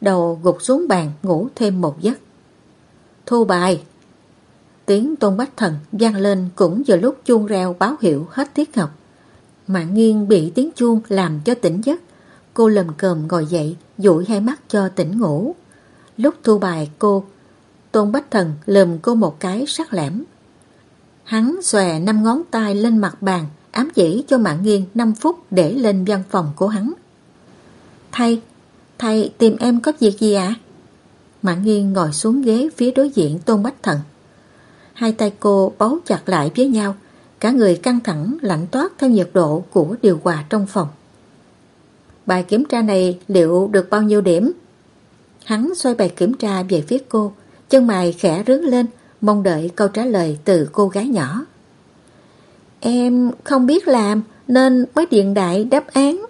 S1: đầu gục xuống bàn ngủ thêm một giấc. Thu bài Tiếng Tôn Bách Thần vang lên cũng giờ lúc chuông reo báo hiệu hết tiết học. Mạng nghiêng bị tiếng chuông làm cho tỉnh giấc. Cô lầm cờm ngồi dậy, dụi hai mắt cho tỉnh ngủ. Lúc thu bài cô, Tôn Bách Thần lườm cô một cái sắc lẻm. Hắn xòe năm ngón tay lên mặt bàn, ám chỉ cho mạng nghiêng 5 phút để lên văn phòng của hắn. Thầy, thầy tìm em có việc gì ạ? À? Mạng nghiêng ngồi xuống ghế phía đối diện Tôn Bách Thần. Hai tay cô bấu chặt lại với nhau, cả người căng thẳng lạnh toát theo nhiệt độ của điều hòa trong phòng. Bài kiểm tra này liệu được bao nhiêu điểm? Hắn xoay bài kiểm tra về phía cô, chân mày khẽ rướn lên, mong đợi câu trả lời từ cô gái nhỏ. Em không biết làm nên mới điện đại đáp án.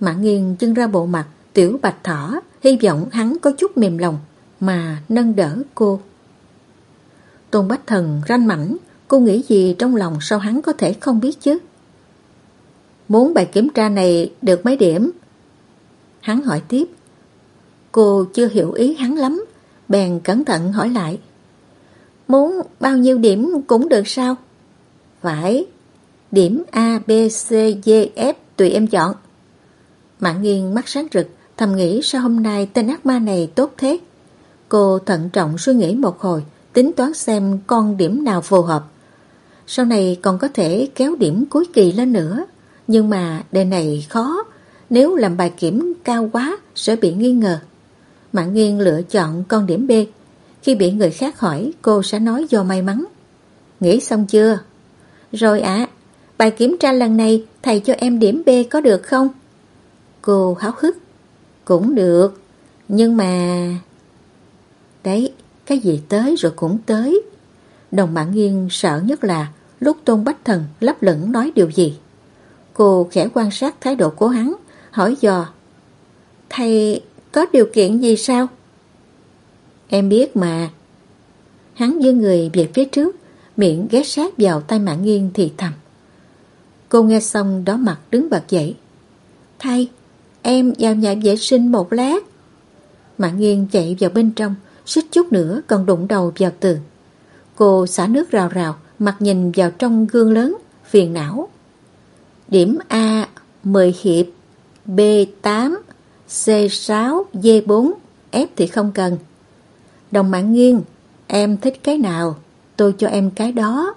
S1: Mạng nghiêng chân ra bộ mặt, tiểu bạch thỏ, hy vọng hắn có chút mềm lòng mà nâng đỡ cô. Tôn Bách Thần ranh mảnh, cô nghĩ gì trong lòng sao hắn có thể không biết chứ? Muốn bài kiểm tra này được mấy điểm? Hắn hỏi tiếp. Cô chưa hiểu ý hắn lắm, bèn cẩn thận hỏi lại. Muốn bao nhiêu điểm cũng được sao? Phải, điểm A, B, C, D, F tùy em chọn. Mạng nghiêng mắt sáng rực, thầm nghĩ sao hôm nay tên ác ma này tốt thế. Cô thận trọng suy nghĩ một hồi, tính toán xem con điểm nào phù hợp. Sau này còn có thể kéo điểm cuối kỳ lên nữa, nhưng mà đề này khó, nếu làm bài kiểm cao quá sẽ bị nghi ngờ. Mạng nghiên lựa chọn con điểm B, khi bị người khác hỏi cô sẽ nói do may mắn. Nghĩ xong chưa? Rồi ạ, bài kiểm tra lần này thầy cho em điểm B có được không? Cô háo hức. Cũng được, nhưng mà... Đấy, cái gì tới rồi cũng tới. Đồng mạng nghiêng sợ nhất là lúc Tôn Bách Thần lấp lửng nói điều gì. Cô khẽ quan sát thái độ của hắn, hỏi dò. Thầy có điều kiện gì sao? Em biết mà. Hắn đưa người về phía trước, miệng ghé sát vào tay mạng nghiêng thì thầm. Cô nghe xong đó mặt đứng bật dậy. Thầy, em vào nhà vệ sinh một lát. Mạng nghiêng chạy vào bên trong, suýt chút nữa còn đụng đầu vào tường. Cô xả nước rào rào, mặt nhìn vào trong gương lớn, phiền não. Điểm A 10 hiệp, B 8, C 6, D 4, F thì không cần. Đồng mạng nghiêng, em thích cái nào, tôi cho em cái đó.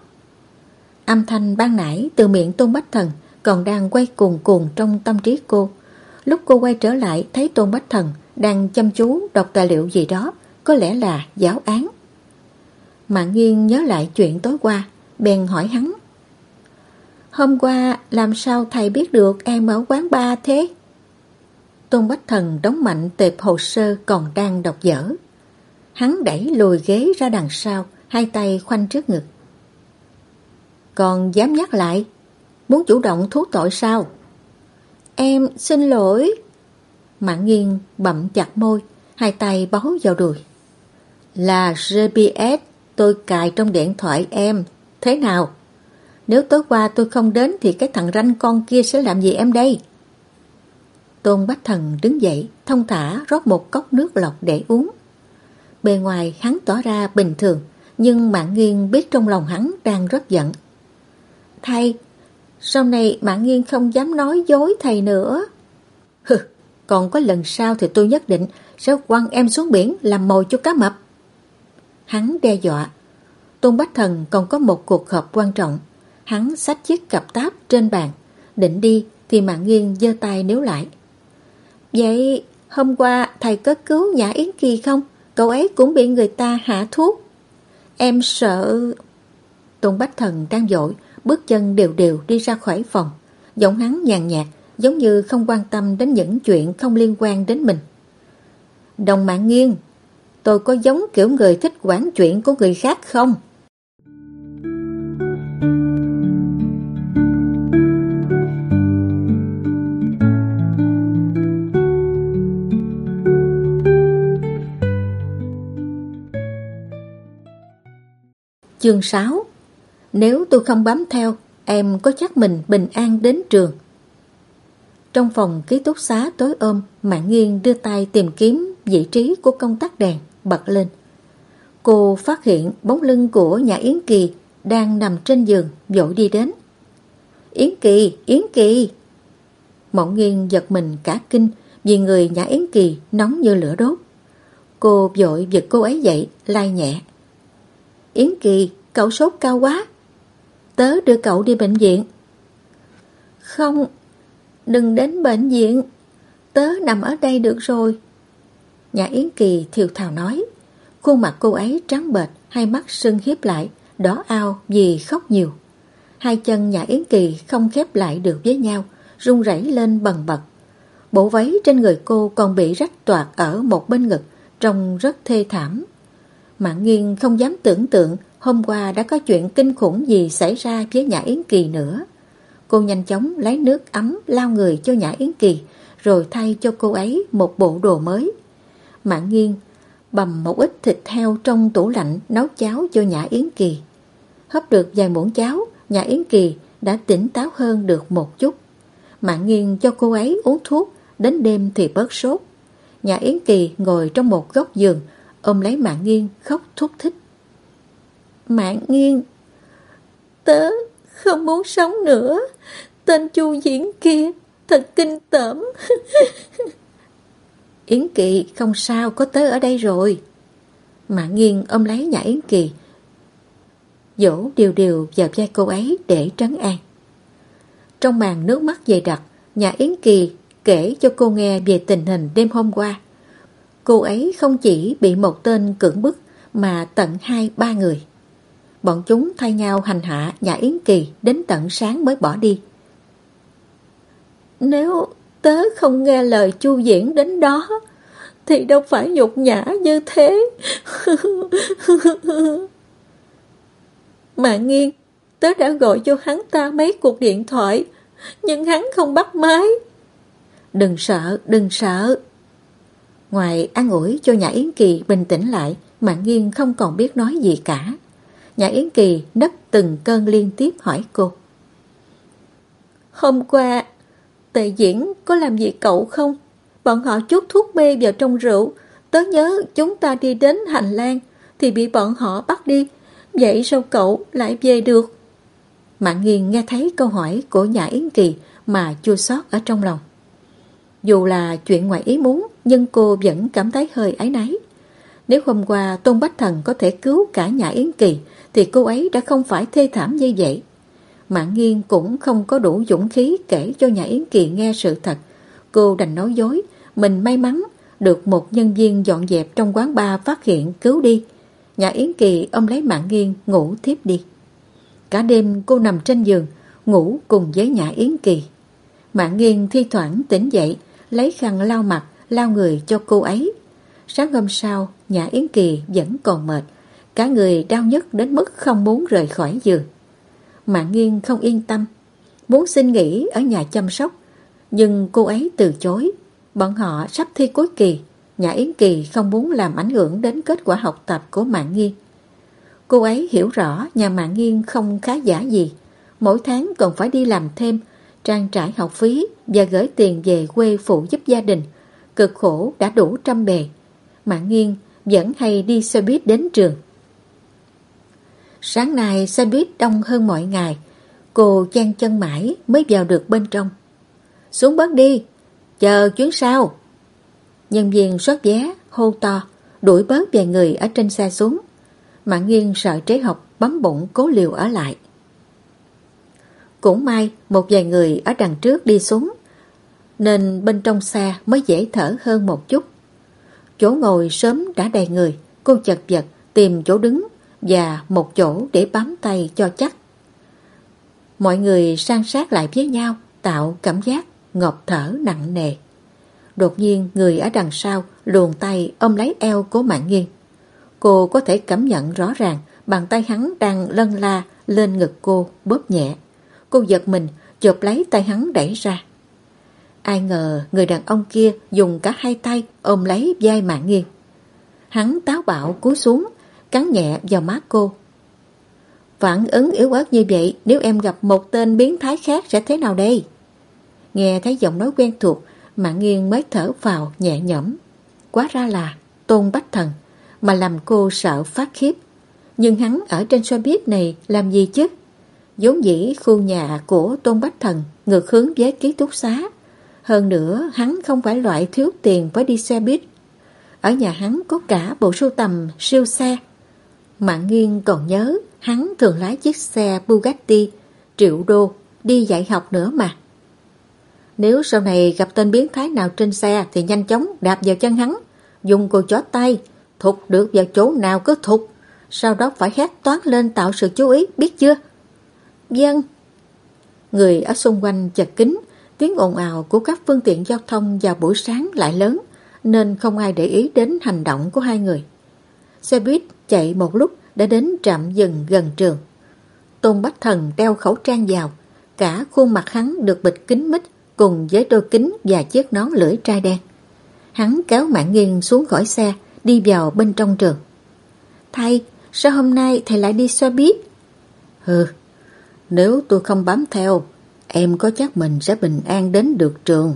S1: Âm thanh ban nãy từ miệng Tôn Bách Thần còn đang quay cuồng cuồng trong tâm trí cô. Lúc cô quay trở lại thấy Tôn Bách Thần đang chăm chú đọc tài liệu gì đó, có lẽ là giáo án. Mạng nghiêng nhớ lại chuyện tối qua, bèn hỏi hắn. Hôm qua làm sao thầy biết được em ở quán ba thế? Tôn Bách Thần đóng mạnh tệp hồ sơ còn đang đọc dở. Hắn đẩy lùi ghế ra đằng sau, hai tay khoanh trước ngực. Còn dám nhắc lại, muốn chủ động thú tội sao? Em xin lỗi. Mạng nghiêng bậm chặt môi, hai tay bó vào đùi. Là GPS tôi cài trong điện thoại em, thế nào? Nếu tối qua tôi không đến thì cái thằng ranh con kia sẽ làm gì em đây? Tôn Bách Thần đứng dậy, thông thả rót một cốc nước lọc để uống. Bề ngoài hắn tỏ ra bình thường, nhưng Mạng Nghiên biết trong lòng hắn đang rất giận. Thầy, sau này Mạng Nghiên không dám nói dối thầy nữa. Hừ, còn có lần sau thì tôi nhất định sẽ quăng em xuống biển làm mồi cho cá mập. Hắn đe dọa. Tôn Bách Thần còn có một cuộc họp quan trọng. Hắn xách chiếc cặp táp trên bàn. Định đi thì Mạng Nghiên giơ tay nếu lại. Vậy hôm qua thầy có cứu Nhã Yến Kỳ không? Cậu ấy cũng bị người ta hạ thuốc. Em sợ... Tôn Bách Thần đang dội, bước chân đều đều đi ra khỏi phòng. Giọng hắn nhàn nhạt, giống như không quan tâm đến những chuyện không liên quan đến mình. Đồng mạng nghiêng, tôi có giống kiểu người thích quản chuyện của người khác không? Chương 6 Nếu tôi không bám theo, em có chắc mình bình an đến trường. Trong phòng ký túc xá tối ôm, Mạng Nghiên đưa tay tìm kiếm vị trí của công tắc đèn, bật lên. Cô phát hiện bóng lưng của nhà Yến Kỳ đang nằm trên giường, dội đi đến. Yến Kỳ, Yến Kỳ! Mộng Nghiên giật mình cả kinh vì người nhà Yến Kỳ nóng như lửa đốt. Cô vội giật cô ấy dậy, lai nhẹ. Yến Kỳ, cậu sốt cao quá. Tớ đưa cậu đi bệnh viện. Không, đừng đến bệnh viện. Tớ nằm ở đây được rồi. Nhà Yến Kỳ thiều thào nói. Khuôn mặt cô ấy trắng bệch, hai mắt sưng hiếp lại, đỏ ao vì khóc nhiều. Hai chân nhà Yến Kỳ không khép lại được với nhau, run rẩy lên bần bật. Bộ váy trên người cô còn bị rách toạc ở một bên ngực, trông rất thê thảm. Mạng nghiêng không dám tưởng tượng hôm qua đã có chuyện kinh khủng gì xảy ra với nhà Yến Kỳ nữa. Cô nhanh chóng lấy nước ấm lao người cho nhà Yến Kỳ, rồi thay cho cô ấy một bộ đồ mới. Mạng nghiêng bầm một ít thịt heo trong tủ lạnh nấu cháo cho nhà Yến Kỳ. Hấp được vài muỗng cháo, nhà Yến Kỳ đã tỉnh táo hơn được một chút. Mạng nghiêng cho cô ấy uống thuốc, đến đêm thì bớt sốt. Nhà Yến Kỳ ngồi trong một góc giường, ôm lấy mạng nghiêng khóc thúc thích. Mạng nghiêng, tớ không muốn sống nữa, tên chu diễn kia thật kinh tởm. [LAUGHS] Yến Kỳ không sao, có tớ ở đây rồi. Mạng nghiêng ôm lấy nhà Yến Kỳ, dỗ điều điều vào vai cô ấy để trấn an. Trong màn nước mắt dày đặc, nhà Yến Kỳ kể cho cô nghe về tình hình đêm hôm qua. Cô ấy không chỉ bị một tên cưỡng bức mà tận hai ba người. Bọn chúng thay nhau hành hạ nhà Yến Kỳ đến tận sáng mới bỏ đi. Nếu tớ không nghe lời chu diễn đến đó, thì đâu phải nhục nhã như thế. [LAUGHS] Mà nghiêng, tớ đã gọi cho hắn ta mấy cuộc điện thoại, nhưng hắn không bắt máy. Đừng sợ, đừng sợ. Ngoài an ủi cho nhà Yến Kỳ bình tĩnh lại, Mạng Nghiên không còn biết nói gì cả. Nhà Yến Kỳ nấp từng cơn liên tiếp hỏi cô. Hôm qua, tề diễn có làm gì cậu không? Bọn họ chút thuốc mê vào trong rượu. Tớ nhớ chúng ta đi đến hành lang thì bị bọn họ bắt đi. Vậy sao cậu lại về được? Mạng nghiền nghe thấy câu hỏi của nhà Yến Kỳ mà chua xót ở trong lòng. Dù là chuyện ngoài ý muốn, nhưng cô vẫn cảm thấy hơi ái náy. Nếu hôm qua Tôn Bách Thần có thể cứu cả nhà Yến Kỳ, thì cô ấy đã không phải thê thảm như vậy. Mạng Nghiên cũng không có đủ dũng khí kể cho nhà Yến Kỳ nghe sự thật. Cô đành nói dối, mình may mắn được một nhân viên dọn dẹp trong quán bar phát hiện cứu đi. Nhà Yến Kỳ ôm lấy Mạng Nghiên ngủ tiếp đi. Cả đêm cô nằm trên giường, ngủ cùng với nhà Yến Kỳ. Mạng Nghiên thi thoảng tỉnh dậy, lấy khăn lau mặt, lau người cho cô ấy. Sáng hôm sau, nhà Yến Kỳ vẫn còn mệt, cả người đau nhức đến mức không muốn rời khỏi giường. Mạng Nghiên không yên tâm, muốn xin nghỉ ở nhà chăm sóc, nhưng cô ấy từ chối. Bọn họ sắp thi cuối kỳ, nhà Yến Kỳ không muốn làm ảnh hưởng đến kết quả học tập của Mạng Nghiên. Cô ấy hiểu rõ nhà Mạng Nghiên không khá giả gì, Mỗi tháng còn phải đi làm thêm, trang trải học phí và gửi tiền về quê phụ giúp gia đình. Cực khổ đã đủ trăm bề. Mạng nghiêng vẫn hay đi xe buýt đến trường. Sáng nay xe buýt đông hơn mọi ngày. Cô chen chân mãi mới vào được bên trong. Xuống bớt đi, chờ chuyến sau. Nhân viên soát vé, hô to, đuổi bớt vài người ở trên xe xuống. Mạng nghiêng sợ trế học bấm bụng cố liều ở lại. Cũng may một vài người ở đằng trước đi xuống nên bên trong xe mới dễ thở hơn một chút. Chỗ ngồi sớm đã đầy người, cô chật vật tìm chỗ đứng và một chỗ để bám tay cho chắc. Mọi người san sát lại với nhau tạo cảm giác ngọt thở nặng nề. Đột nhiên người ở đằng sau luồn tay ôm lấy eo cố mạng nghiêng. Cô có thể cảm nhận rõ ràng bàn tay hắn đang lân la lên ngực cô bóp nhẹ. Cô giật mình chộp lấy tay hắn đẩy ra. Ai ngờ người đàn ông kia dùng cả hai tay ôm lấy vai mạng nghiêng. Hắn táo bạo cúi xuống, cắn nhẹ vào má cô. Phản ứng yếu ớt như vậy nếu em gặp một tên biến thái khác sẽ thế nào đây? Nghe thấy giọng nói quen thuộc, mạng nghiêng mới thở vào nhẹ nhõm. Quá ra là Tôn Bách Thần, mà làm cô sợ phát khiếp. Nhưng hắn ở trên xe buýt này làm gì chứ? vốn dĩ khu nhà của Tôn Bách Thần ngược hướng với ký túc xá. Hơn nữa, hắn không phải loại thiếu tiền với đi xe buýt. Ở nhà hắn có cả bộ sưu tầm siêu xe. Mạng nghiêng còn nhớ, hắn thường lái chiếc xe Bugatti triệu đô đi dạy học nữa mà. Nếu sau này gặp tên biến thái nào trên xe thì nhanh chóng đạp vào chân hắn, dùng cùi chó tay, thục được vào chỗ nào cứ thục, sau đó phải hét toán lên tạo sự chú ý, biết chưa? Dân. Người ở xung quanh chật kính, tiếng ồn ào của các phương tiện giao thông vào buổi sáng lại lớn, nên không ai để ý đến hành động của hai người. Xe buýt chạy một lúc đã đến trạm dừng gần trường. Tôn Bách Thần đeo khẩu trang vào, cả khuôn mặt hắn được bịt kính mít cùng với đôi kính và chiếc nón lưỡi trai đen. Hắn kéo mạng nghiêng xuống khỏi xe, đi vào bên trong trường. Thầy, sao hôm nay thầy lại đi xe buýt? Hừ, nếu tôi không bám theo, em có chắc mình sẽ bình an đến được trường.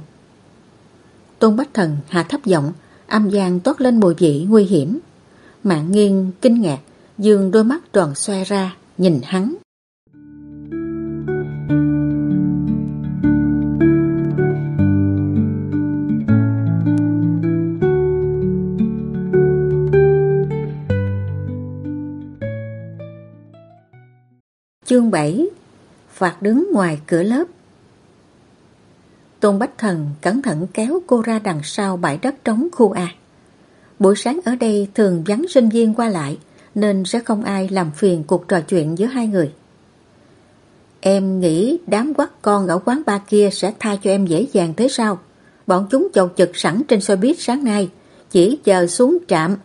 S1: Tôn Bách Thần hạ thấp giọng, âm gian toát lên mùi vị nguy hiểm. Mạng nghiêng kinh ngạc, dương đôi mắt tròn xoe ra, nhìn hắn. Chương 7 Phạt đứng ngoài cửa lớp Tôn Bách Thần cẩn thận kéo cô ra đằng sau bãi đất trống khu A. Buổi sáng ở đây thường vắng sinh viên qua lại nên sẽ không ai làm phiền cuộc trò chuyện giữa hai người. Em nghĩ đám quắt con ở quán ba kia sẽ tha cho em dễ dàng thế sao? Bọn chúng chầu chực sẵn trên xe buýt sáng nay, chỉ chờ xuống trạm.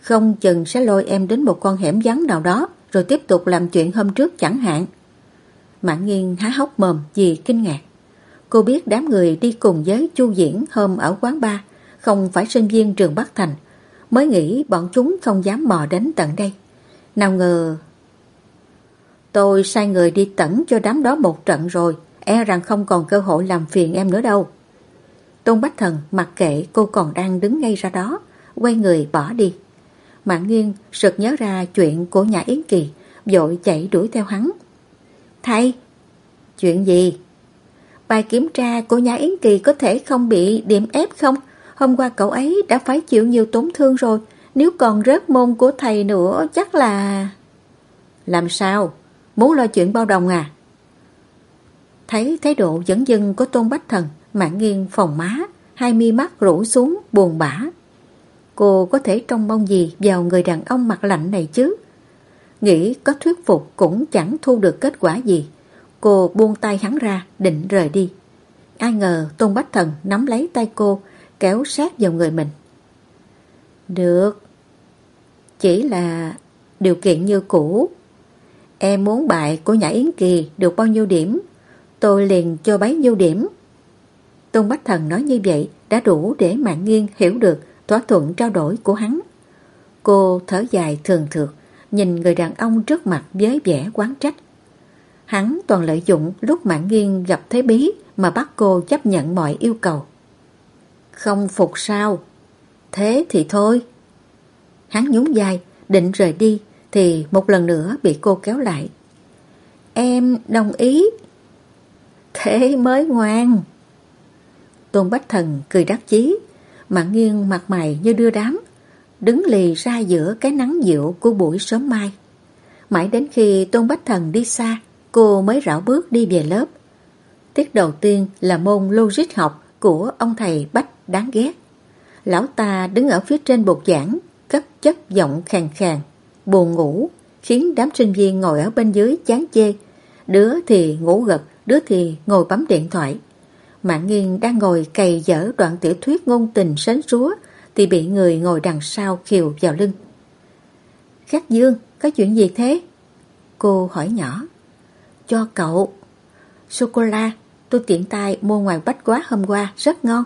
S1: Không chừng sẽ lôi em đến một con hẻm vắng nào đó rồi tiếp tục làm chuyện hôm trước chẳng hạn. Mạng nghiêng há hốc mồm vì kinh ngạc. Cô biết đám người đi cùng với Chu Diễn hôm ở quán ba không phải sinh viên trường Bắc Thành, mới nghĩ bọn chúng không dám mò đến tận đây. Nào ngờ... Tôi sai người đi tẩn cho đám đó một trận rồi, e rằng không còn cơ hội làm phiền em nữa đâu. Tôn Bách Thần mặc kệ cô còn đang đứng ngay ra đó, quay người bỏ đi. Mạng nghiêng sực nhớ ra chuyện của nhà Yến Kỳ, vội chạy đuổi theo hắn. Thầy! Chuyện gì? Bài kiểm tra của nhà Yến Kỳ có thể không bị điểm ép không? Hôm qua cậu ấy đã phải chịu nhiều tổn thương rồi, nếu còn rớt môn của thầy nữa chắc là... Làm sao? Muốn lo chuyện bao đồng à? Thấy thái độ dẫn dưng của Tôn Bách Thần, mạng nghiêng phòng má, hai mi mắt rủ xuống, buồn bã. Cô có thể trông mong gì vào người đàn ông mặt lạnh này chứ? Nghĩ có thuyết phục cũng chẳng thu được kết quả gì. Cô buông tay hắn ra, định rời đi. Ai ngờ Tôn Bách Thần nắm lấy tay cô, kéo sát vào người mình. Được. Chỉ là điều kiện như cũ. Em muốn bài của Nhã Yến Kỳ được bao nhiêu điểm, tôi liền cho bấy nhiêu điểm. Tôn Bách Thần nói như vậy đã đủ để Mạng Nghiên hiểu được thỏa thuận trao đổi của hắn. Cô thở dài thường thượt, nhìn người đàn ông trước mặt với vẻ quán trách. Hắn toàn lợi dụng lúc mạng nghiêng gặp thế bí mà bắt cô chấp nhận mọi yêu cầu. Không phục sao? Thế thì thôi. Hắn nhún dài, định rời đi, thì một lần nữa bị cô kéo lại. Em đồng ý. Thế mới ngoan. Tôn Bách Thần cười đắc chí, mạng nghiêng mặt mày như đưa đám, đứng lì ra giữa cái nắng dịu của buổi sớm mai. Mãi đến khi Tôn Bách Thần đi xa, cô mới rảo bước đi về lớp. Tiết đầu tiên là môn logic học của ông thầy Bách đáng ghét. Lão ta đứng ở phía trên bục giảng, cất chất giọng khàn khàn, buồn ngủ, khiến đám sinh viên ngồi ở bên dưới chán chê. Đứa thì ngủ gật, đứa thì ngồi bấm điện thoại. Mạng Nghiên đang ngồi cày dở đoạn tiểu thuyết ngôn tình sến súa thì bị người ngồi đằng sau khiều vào lưng. Khắc Dương, có chuyện gì thế? Cô hỏi nhỏ. Cho cậu. Sô-cô-la, tôi tiện tay mua ngoài bách quá hôm qua, rất ngon.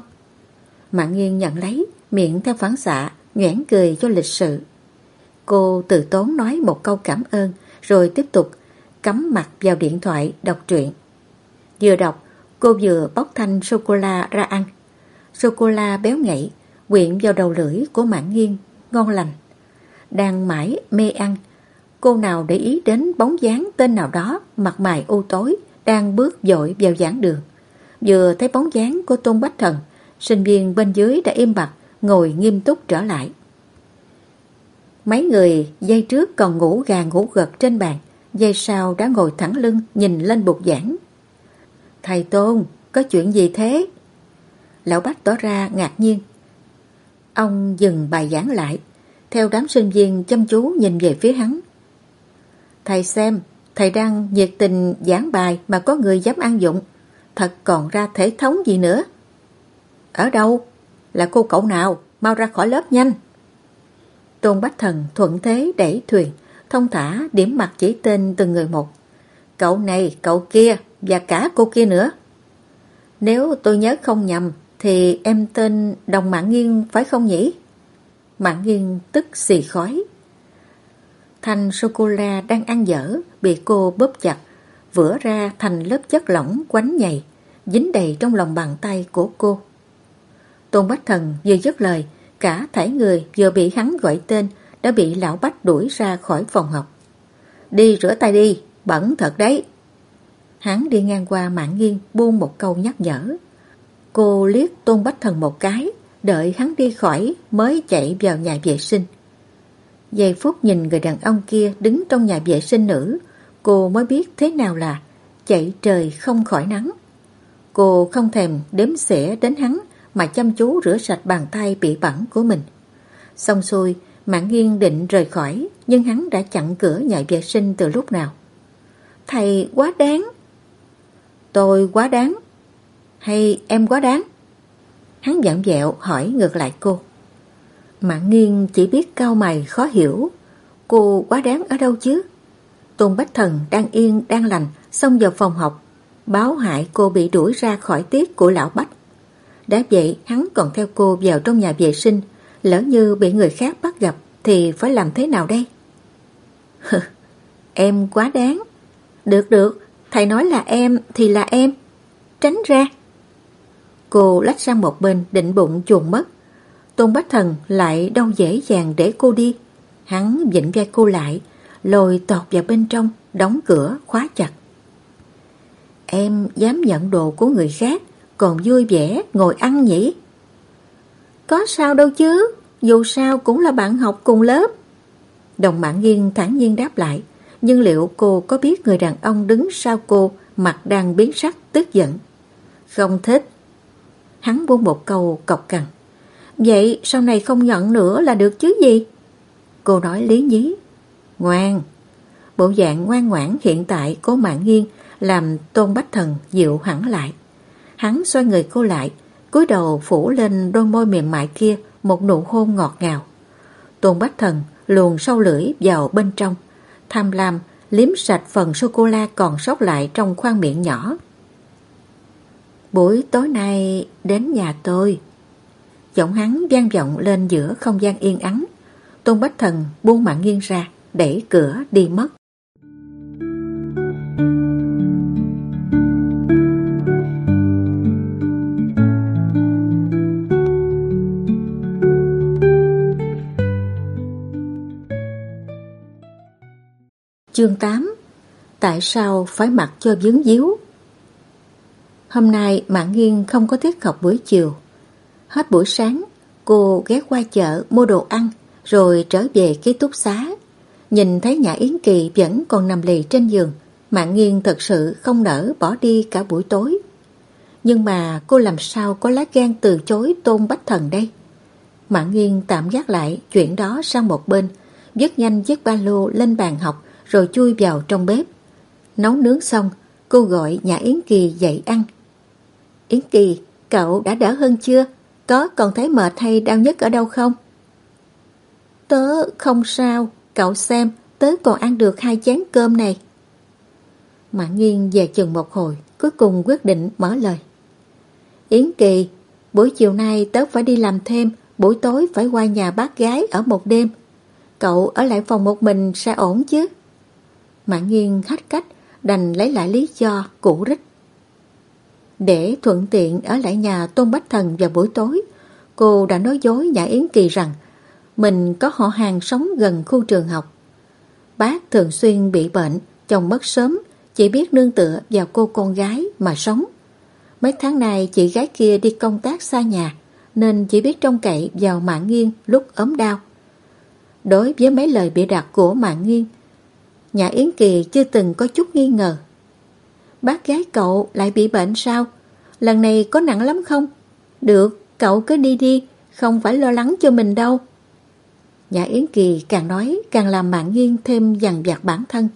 S1: Mạng nghiêng nhận lấy, miệng theo phản xạ, nhoẻn cười cho lịch sự. Cô từ tốn nói một câu cảm ơn, rồi tiếp tục cắm mặt vào điện thoại đọc truyện. Vừa đọc, cô vừa bóc thanh sô-cô-la ra ăn. Sô-cô-la béo ngậy, quyện vào đầu lưỡi của mạng nghiêng, ngon lành. Đang mãi mê ăn, cô nào để ý đến bóng dáng tên nào đó mặt mày u tối đang bước dội vào giảng đường. Vừa thấy bóng dáng của Tôn Bách Thần, sinh viên bên dưới đã im bặt, ngồi nghiêm túc trở lại. Mấy người dây trước còn ngủ gà ngủ gật trên bàn, dây sau đã ngồi thẳng lưng nhìn lên bục giảng. Thầy Tôn, có chuyện gì thế? Lão Bách tỏ ra ngạc nhiên. Ông dừng bài giảng lại, theo đám sinh viên chăm chú nhìn về phía hắn. Thầy xem, thầy đang nhiệt tình giảng bài mà có người dám ăn dụng. Thật còn ra thể thống gì nữa. Ở đâu? Là cô cậu nào? Mau ra khỏi lớp nhanh. Tôn Bách Thần thuận thế đẩy thuyền, thông thả điểm mặt chỉ tên từng người một. Cậu này, cậu kia và cả cô kia nữa. Nếu tôi nhớ không nhầm thì em tên Đồng Mạng Nghiên phải không nhỉ? Mạng Nghiên tức xì khói. Thanh sô-cô-la đang ăn dở bị cô bóp chặt, vữa ra thành lớp chất lỏng quánh nhầy, dính đầy trong lòng bàn tay của cô. Tôn Bách Thần vừa dứt lời, cả thảy người vừa bị hắn gọi tên đã bị lão Bách đuổi ra khỏi phòng học. Đi rửa tay đi, bẩn thật đấy. Hắn đi ngang qua mạng nghiêng buông một câu nhắc nhở. Cô liếc Tôn Bách Thần một cái, đợi hắn đi khỏi mới chạy vào nhà vệ sinh. Giây phút nhìn người đàn ông kia đứng trong nhà vệ sinh nữ, cô mới biết thế nào là chạy trời không khỏi nắng. Cô không thèm đếm xỉa đến hắn mà chăm chú rửa sạch bàn tay bị bẩn của mình. Xong xuôi, Mạng Nghiên định rời khỏi, nhưng hắn đã chặn cửa nhà vệ sinh từ lúc nào. Thầy quá đáng. Tôi quá đáng. Hay em quá đáng? Hắn giảng dẹo hỏi ngược lại cô. Mạng Nghiên chỉ biết cao mày khó hiểu. Cô quá đáng ở đâu chứ? Tôn Bách Thần đang yên, đang lành, xông vào phòng học. Báo hại cô bị đuổi ra khỏi tiết của lão Bách. Đã vậy, hắn còn theo cô vào trong nhà vệ sinh. Lỡ như bị người khác bắt gặp, Thì phải làm thế nào đây? [LAUGHS] Em quá đáng. Được được. Thầy nói là em thì là em. Tránh ra. Cô lách sang một bên, định bụng chuồn mất. Tôn Bách Thần lại đâu dễ dàng để cô đi. Hắn dịnh vai cô lại lồi tọt vào bên trong, Đóng cửa, khóa chặt. Em dám nhận đồ của người khác còn vui vẻ ngồi ăn nhỉ? Có sao đâu chứ, dù sao cũng là bạn học cùng lớp. Đồng mạng nghiêng thản nhiên đáp lại, nhưng liệu cô có biết người đàn ông đứng sau cô mặt đang biến sắc tức giận? Không thích. Hắn buông một câu cọc cằn. Vậy sau này không nhận nữa là được chứ gì? Cô nói lý nhí. Ngoan. Bộ dạng ngoan ngoãn hiện tại của mạng nghiêng làm Tôn Bách Thần dịu hẳn lại. Hắn xoay người cô lại, cúi đầu phủ lên đôi môi mềm mại kia một nụ hôn ngọt ngào. Tôn Bách Thần luồn sâu lưỡi vào bên trong, tham lam liếm sạch phần sô-cô-la còn sót lại trong khoang miệng nhỏ. Buổi tối nay đến nhà tôi. Giọng hắn vang vọng lên giữa không gian yên ắng. Tôn Bách Thần buông mạng nghiêng ra, đẩy cửa đi mất. Chương 8 Tại sao phải mặc cho dướng díu? Hôm nay Mạng Nghiên không có tiết học buổi chiều. Hết buổi sáng, cô ghé qua chợ mua đồ ăn rồi trở về ký túc xá. Nhìn thấy nhà Yến Kỳ vẫn còn nằm lì trên giường, Mạng Nghiên thật sự không nỡ bỏ đi cả buổi tối. Nhưng mà cô làm sao có lá gan từ chối Tôn Bách Thần đây? Mạng Nghiên tạm gác lại chuyện đó sang một bên, dứt nhanh chiếc ba lô lên bàn học rồi chui vào trong bếp. Nấu nướng xong, cô gọi nhà Yến Kỳ dậy ăn. Yến Kỳ, cậu đã đỡ hơn chưa? Có còn thấy mệt hay đau nhất ở đâu không? Tớ không sao, cậu xem, tớ còn ăn được hai chén cơm này. Mạng Nhiên về chừng một hồi, cuối cùng quyết định mở lời. Yến Kỳ, buổi chiều nay tớ phải đi làm thêm, buổi tối phải qua nhà bác gái ở một đêm. Cậu ở lại phòng một mình sẽ ổn chứ? Mạng nghiêng khách cách, đành lấy lại lý do cũ rích. Để thuận tiện ở lại nhà Tôn Bách Thần vào buổi tối, cô đã nói dối nhà Yến Kỳ rằng mình có họ hàng sống gần khu trường học. Bác thường xuyên bị bệnh, chồng mất sớm, chỉ biết nương tựa vào cô con gái mà sống. Mấy tháng này chị gái kia đi công tác xa nhà, nên chỉ biết trông cậy vào mạng nghiêng lúc ốm đau. Đối với mấy lời bịa đặt của mạng nghiêng, nhà Yến Kỳ chưa từng có chút nghi ngờ. Bác gái cậu lại bị bệnh sao? Lần này có nặng lắm không? Được, cậu cứ đi đi, không phải lo lắng cho mình đâu. Nhà Yến Kỳ càng nói càng làm mạng nghiêng thêm dằn vặt bản thân.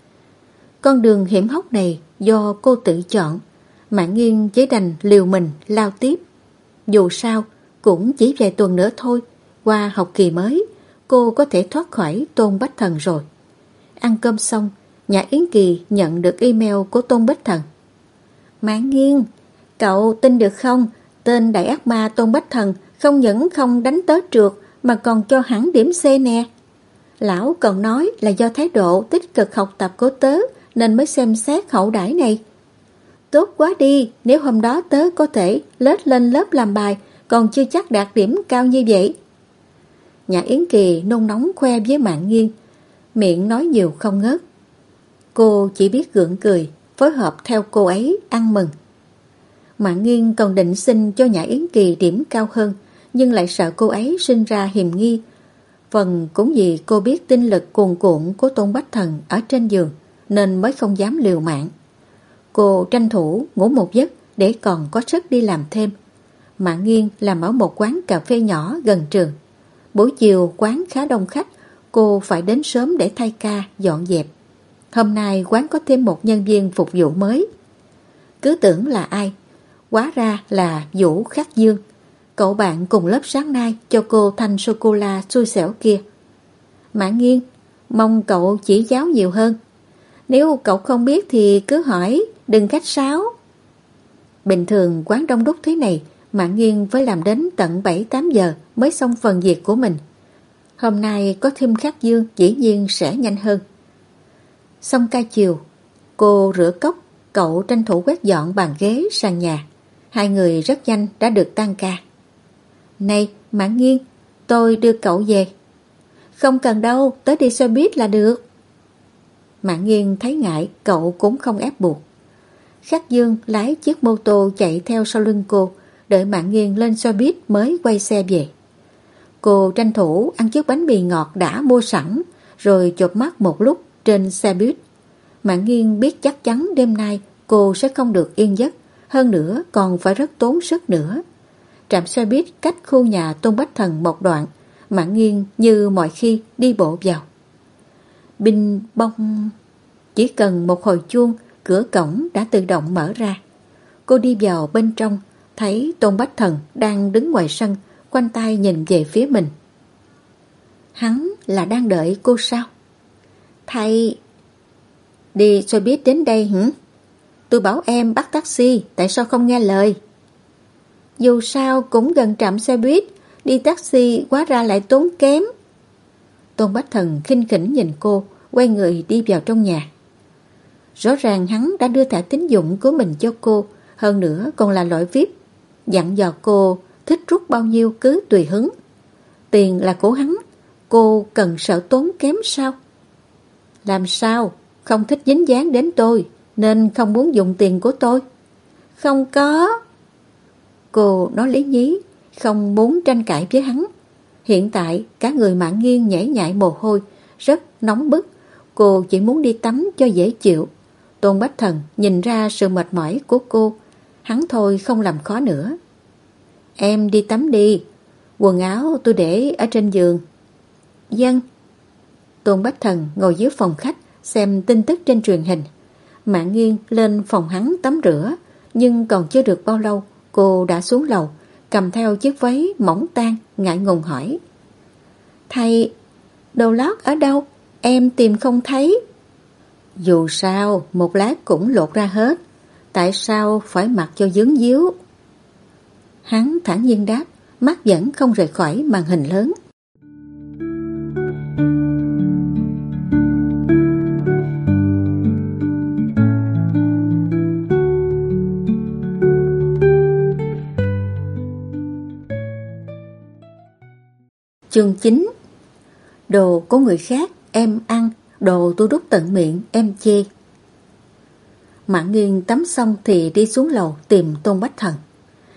S1: Con đường hiểm hóc này do cô tự chọn, mạng nghiêng chỉ đành liều mình lao tiếp. Dù sao, cũng chỉ vài tuần nữa thôi, qua học kỳ mới, cô có thể thoát khỏi Tôn Bách Thần rồi. Ăn cơm xong, nhà Yến Kỳ nhận được email của Tôn Bách Thần. Mãn nghiêng, cậu tin được không? Tên đại ác ma Tôn Bách Thần không những không đánh tớ trượt mà còn cho hẳn điểm C nè. Lão còn nói là do thái độ tích cực học tập của tớ nên mới xem xét hậu đãi này. Tốt quá đi, nếu hôm đó tớ có thể lết lên lớp làm bài còn chưa chắc đạt điểm cao như vậy. Nhạc Yến Kỳ nôn nóng khoe với mạng nghiêng, miệng nói nhiều không ngớt. Cô chỉ biết gượng cười, phối hợp theo cô ấy ăn mừng. Mạng nghiêng còn định xin cho Nhã Yến Kỳ điểm cao hơn, nhưng lại sợ cô ấy sinh ra hiềm nghi. Phần cũng vì cô biết tinh lực cuồn cuộn của Tôn Bách Thần ở trên giường, nên mới không dám liều mạng. Cô tranh thủ ngủ một giấc để còn có sức đi làm thêm. Mạng nghiêng làm ở một quán cà phê nhỏ gần trường. Buổi chiều quán khá đông khách, cô phải đến sớm để thay ca, dọn dẹp. Hôm nay quán có thêm một nhân viên phục vụ mới. Cứ tưởng là ai, quá ra là Vũ Khắc Dương. Cậu bạn cùng lớp sáng nay cho cô thanh sô-cô-la xui xẻo kia. Mã nghiêng, mong cậu chỉ giáo nhiều hơn. Nếu cậu không biết thì cứ hỏi, đừng khách sáo. Bình thường quán đông đúc thế này, Mạng Nghiên phải làm đến tận 7-8 giờ mới xong phần việc của mình. Hôm nay có thêm khắc dương dĩ nhiên sẽ nhanh hơn. Xong ca chiều, cô rửa cốc, cậu tranh thủ quét dọn bàn ghế sàn nhà. Hai người rất nhanh đã được tan ca. Này, mãn Nghiên, tôi đưa cậu về. Không cần đâu, tới đi xe buýt là được. mãn Nghiên thấy ngại, cậu cũng không ép buộc. Khắc Dương lái chiếc mô tô chạy theo sau lưng cô, đợi mãn Nghiên lên xe buýt mới quay xe về. Cô tranh thủ ăn chiếc bánh mì ngọt đã mua sẵn, rồi chộp mắt một lúc trên xe buýt. Mạng nghiêng biết chắc chắn đêm nay cô sẽ không được yên giấc, hơn nữa còn phải rất tốn sức nữa. Trạm xe buýt cách khu nhà Tôn Bách Thần một đoạn, Mạng nghiêng như mọi khi đi bộ vào. Binh bông... Chỉ cần một hồi chuông, cửa cổng đã tự động mở ra. Cô đi vào bên trong, thấy Tôn Bách Thần đang đứng ngoài sân, quanh tay nhìn về phía mình. Hắn là đang đợi cô sao? Thầy... Đi cho biết đến đây hử? Tôi bảo em bắt taxi, tại sao không nghe lời? Dù sao cũng gần trạm xe buýt, đi taxi quá ra lại tốn kém. Tôn Bách Thần khinh khỉnh nhìn cô, quay người đi vào trong nhà. Rõ ràng hắn đã đưa thẻ tín dụng của mình cho cô, hơn nữa còn là loại VIP. Dặn dò cô thích rút bao nhiêu cứ tùy hứng. Tiền là của hắn, cô cần sợ tốn kém sao? Làm sao? không thích dính dáng đến tôi, nên không muốn dùng tiền của tôi. Không có. Cô nói lý nhí, không muốn tranh cãi với hắn. Hiện tại, cả người mạng nghiêng nhảy nhại mồ hôi, rất nóng bức. Cô chỉ muốn đi tắm cho dễ chịu. Tôn Bách Thần nhìn ra sự mệt mỏi của cô. Hắn thôi không làm khó nữa. Em đi tắm đi. Quần áo tôi để ở trên giường. Dân. Tôn Bách Thần ngồi dưới phòng khách xem tin tức trên truyền hình. Mạng nghiêng lên phòng hắn tắm rửa, nhưng còn chưa được bao lâu, cô đã xuống lầu, cầm theo chiếc váy mỏng tan, ngại ngùng hỏi. Thầy, đồ lót ở đâu? Em tìm không thấy. Dù sao, một lát cũng lột ra hết. Tại sao phải mặc cho dướng díu? Hắn thản nhiên đáp, mắt vẫn không rời khỏi màn hình lớn. Chương 9 Đồ của người khác em ăn, đồ tôi đút tận miệng em chê. Mạng nghiêng tắm xong thì đi xuống lầu tìm Tôn Bách Thần.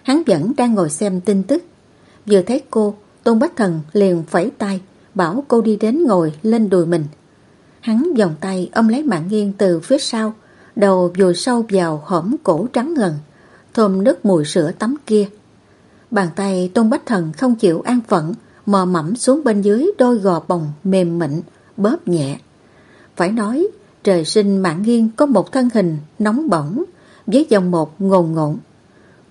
S1: Hắn vẫn đang ngồi xem tin tức. Vừa thấy cô, Tôn Bách Thần liền phẩy tay, bảo cô đi đến ngồi lên đùi mình. Hắn vòng tay ôm lấy mạng nghiêng từ phía sau, đầu vùi sâu vào hõm cổ trắng ngần, thơm nước mùi sữa tắm kia. Bàn tay Tôn Bách Thần không chịu an phận, mò mẫm xuống bên dưới đôi gò bồng mềm mịn, bóp nhẹ. Phải nói, trời sinh mạng nghiêng có một thân hình nóng bỏng, với dòng một ngồn ngộn.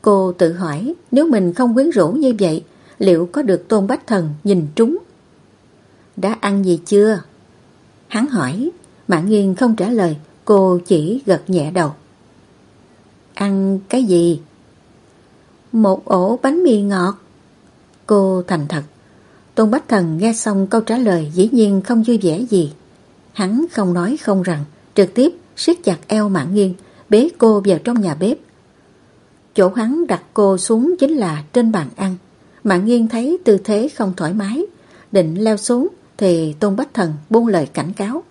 S1: Cô tự hỏi nếu mình không quyến rũ như vậy, liệu có được Tôn Bách Thần nhìn trúng? Đã ăn gì chưa? Hắn hỏi, mạng nghiêng không trả lời, cô chỉ gật nhẹ đầu. Ăn cái gì? Một ổ bánh mì ngọt. Cô thành thật Tôn Bách Thần nghe xong câu trả lời dĩ nhiên không vui vẻ gì. Hắn không nói không rằng, trực tiếp siết chặt eo mạng nghiêng, bế cô vào trong nhà bếp. Chỗ hắn đặt cô xuống chính là trên bàn ăn. Mạng nghiêng thấy tư thế không thoải mái, định leo xuống thì Tôn Bách Thần buông lời cảnh cáo.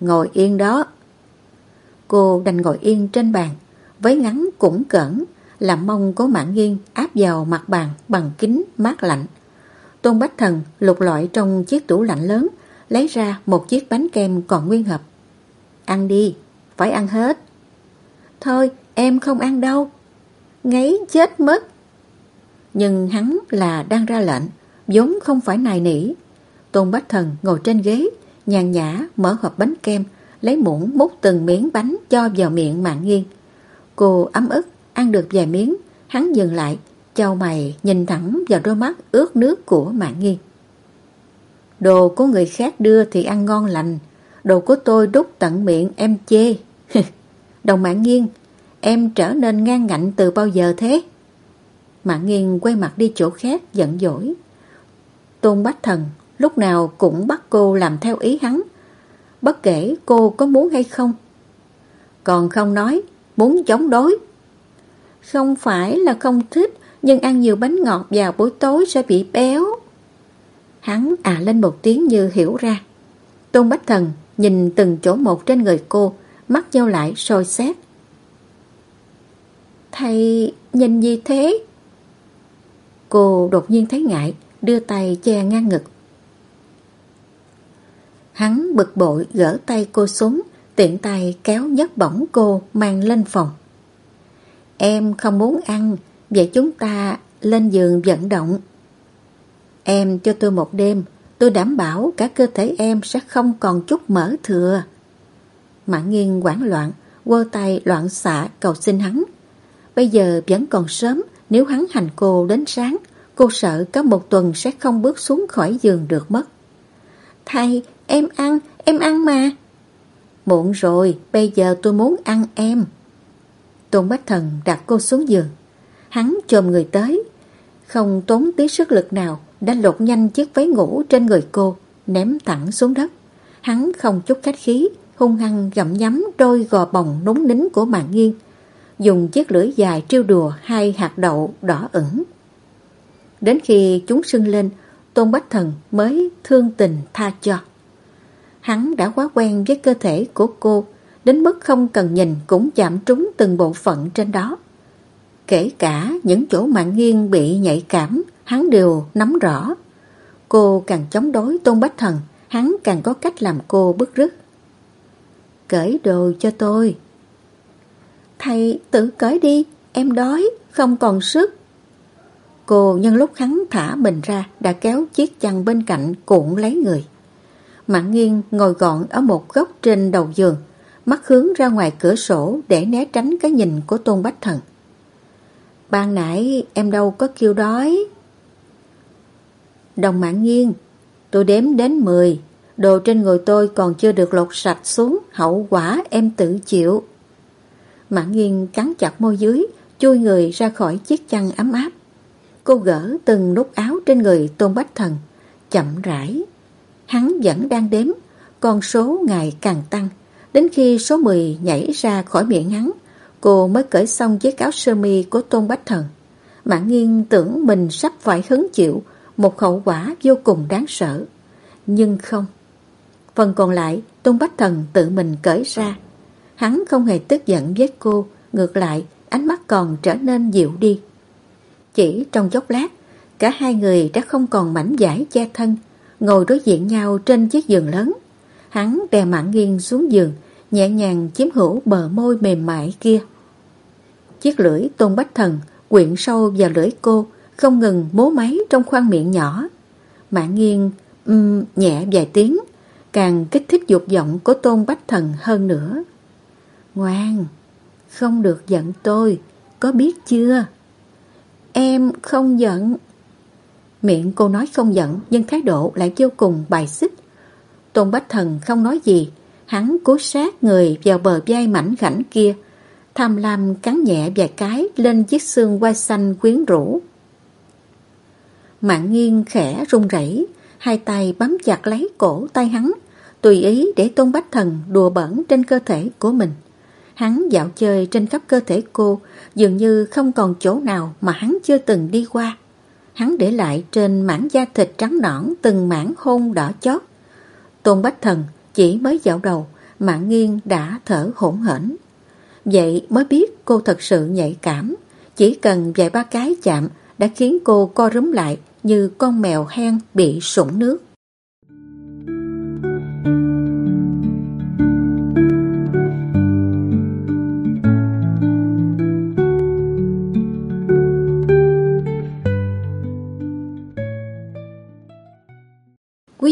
S1: Ngồi yên đó. Cô đành ngồi yên trên bàn, với ngắn cũng cẩn, làm mông có mạng nghiêng áp vào mặt bàn bằng kính mát lạnh. Tôn Bách Thần lục lọi trong chiếc tủ lạnh lớn, lấy ra một chiếc bánh kem còn nguyên hộp. Ăn đi, phải ăn hết. Thôi, em không ăn đâu. Ngấy chết mất. Nhưng hắn là đang ra lệnh, vốn không phải nài nỉ. Tôn Bách Thần ngồi trên ghế, nhàn nhã mở hộp bánh kem, lấy muỗng múc từng miếng bánh cho vào miệng mạng nghiêng. Cô ấm ức, ăn được vài miếng, hắn dừng lại, Châu mày nhìn thẳng vào đôi mắt ướt nước của mạng nghiêng. Đồ của người khác đưa thì ăn ngon lành, đồ của tôi đút tận miệng em chê. [LAUGHS] Đồng mạng nghiêng, em trở nên ngang ngạnh từ bao giờ thế? Mạng nghiêng quay mặt đi chỗ khác giận dỗi. Tôn Bách Thần lúc nào cũng bắt cô làm theo ý hắn, bất kể cô có muốn hay không. Còn không nói, muốn chống đối. Không phải là không thích, nhưng ăn nhiều bánh ngọt vào buổi tối sẽ bị béo. Hắn à lên một tiếng như hiểu ra. Tôn Bách Thần nhìn từng chỗ một trên người cô, mắt nhau lại soi xét. Thầy nhìn gì thế? Cô đột nhiên thấy ngại, đưa tay che ngang ngực. Hắn bực bội gỡ tay cô xuống, tiện tay kéo nhấc bổng cô mang lên phòng. Em không muốn ăn, Vậy chúng ta lên giường vận động. Em cho tôi một đêm, tôi đảm bảo cả cơ thể em sẽ không còn chút mỡ thừa. Mạng nghiêng quảng loạn, quơ tay loạn xạ cầu xin hắn. Bây giờ vẫn còn sớm, nếu hắn hành cô đến sáng, cô sợ có một tuần sẽ không bước xuống khỏi giường được mất. Thầy, em ăn, em ăn mà. Muộn rồi, bây giờ tôi muốn ăn em. Tôn Bách Thần đặt cô xuống giường. Hắn chồm người tới, không tốn tí sức lực nào đã lột nhanh chiếc váy ngủ trên người cô, ném thẳng xuống đất. Hắn không chút khách khí, hung hăng gặm nhắm đôi gò bồng núng nín của mạng nghiêng, dùng chiếc lưỡi dài trêu đùa hai hạt đậu đỏ ửng. Đến khi chúng sưng lên, Tôn Bách Thần mới thương tình tha cho. Hắn đã quá quen với cơ thể của cô, đến mức không cần nhìn cũng chạm trúng từng bộ phận trên đó. Kể cả những chỗ mạng nghiêng bị nhạy cảm, hắn đều nắm rõ. Cô càng chống đối Tôn Bách Thần, hắn càng có cách làm cô bức rứt. Cởi đồ cho tôi. Thầy tự cởi đi, em đói, không còn sức. Cô nhân lúc hắn thả mình ra đã kéo chiếc chăn bên cạnh cuộn lấy người. Mạng nghiêng ngồi gọn ở một góc trên đầu giường, mắt hướng ra ngoài cửa sổ để né tránh cái nhìn của Tôn Bách Thần. Ban nãy em đâu có kêu đói. Đồng mạng nghiêng, tôi đếm đến 10, đồ trên người tôi còn chưa được lột sạch xuống, hậu quả em tự chịu. Mạng nghiêng cắn chặt môi dưới, chui người ra khỏi chiếc chăn ấm áp. Cô gỡ từng nút áo trên người Tôn Bách Thần, chậm rãi. Hắn vẫn đang đếm, con số ngày càng tăng. Đến khi số 10 nhảy ra khỏi miệng hắn, cô mới cởi xong chiếc áo sơ mi của Tôn Bách Thần. Mạng nghiêng tưởng mình sắp phải hứng chịu một hậu quả vô cùng đáng sợ. Nhưng không. Phần còn lại, Tôn Bách Thần tự mình cởi ra. Hắn không hề tức giận với cô, ngược lại, ánh mắt còn trở nên dịu đi. Chỉ trong chốc lát, cả hai người đã không còn mảnh giải che thân, ngồi đối diện nhau trên chiếc giường lớn. Hắn đè mạng nghiêng xuống giường, nhẹ nhàng chiếm hữu bờ môi mềm mại kia. Chiếc lưỡi tôn bách thần quyện sâu vào lưỡi cô, không ngừng mố máy trong khoang miệng nhỏ. Mạng nghiêng um, nhẹ vài tiếng, càng kích thích dục vọng của tôn bách thần hơn nữa. Ngoan, không được giận tôi, có biết chưa? Em không giận. Miệng cô nói không giận nhưng thái độ lại vô cùng bài xích. Tôn Bách Thần không nói gì, hắn cố sát người vào bờ vai mảnh khảnh kia, tham lam cắn nhẹ vài cái lên chiếc xương quai xanh quyến rũ. Mạng nghiêng khẽ run rẩy, hai tay bám chặt lấy cổ tay hắn, tùy ý để Tôn Bách Thần đùa bẩn trên cơ thể của mình. Hắn dạo chơi trên khắp cơ thể cô, dường như không còn chỗ nào mà hắn chưa từng đi qua. Hắn để lại trên mảng da thịt trắng nõn từng mảng hôn đỏ chót. Tôn Bách Thần chỉ mới dạo đầu, mạng nghiêng đã thở hỗn hển. Vậy mới biết cô thật sự nhạy cảm, chỉ cần vài ba cái chạm đã khiến cô co rúm lại như con mèo hen bị sủng nước.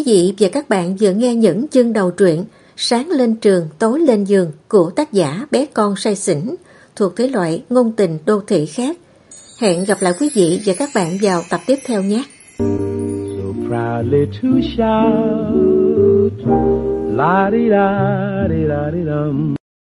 S1: Quý vị và các bạn vừa nghe những chương đầu truyện Sáng lên trường, tối lên giường của tác giả bé con say xỉn thuộc thế loại ngôn tình đô thị khác. Hẹn gặp lại quý vị và các bạn vào tập tiếp theo nhé. So proudly to shout, la di da di da di dum.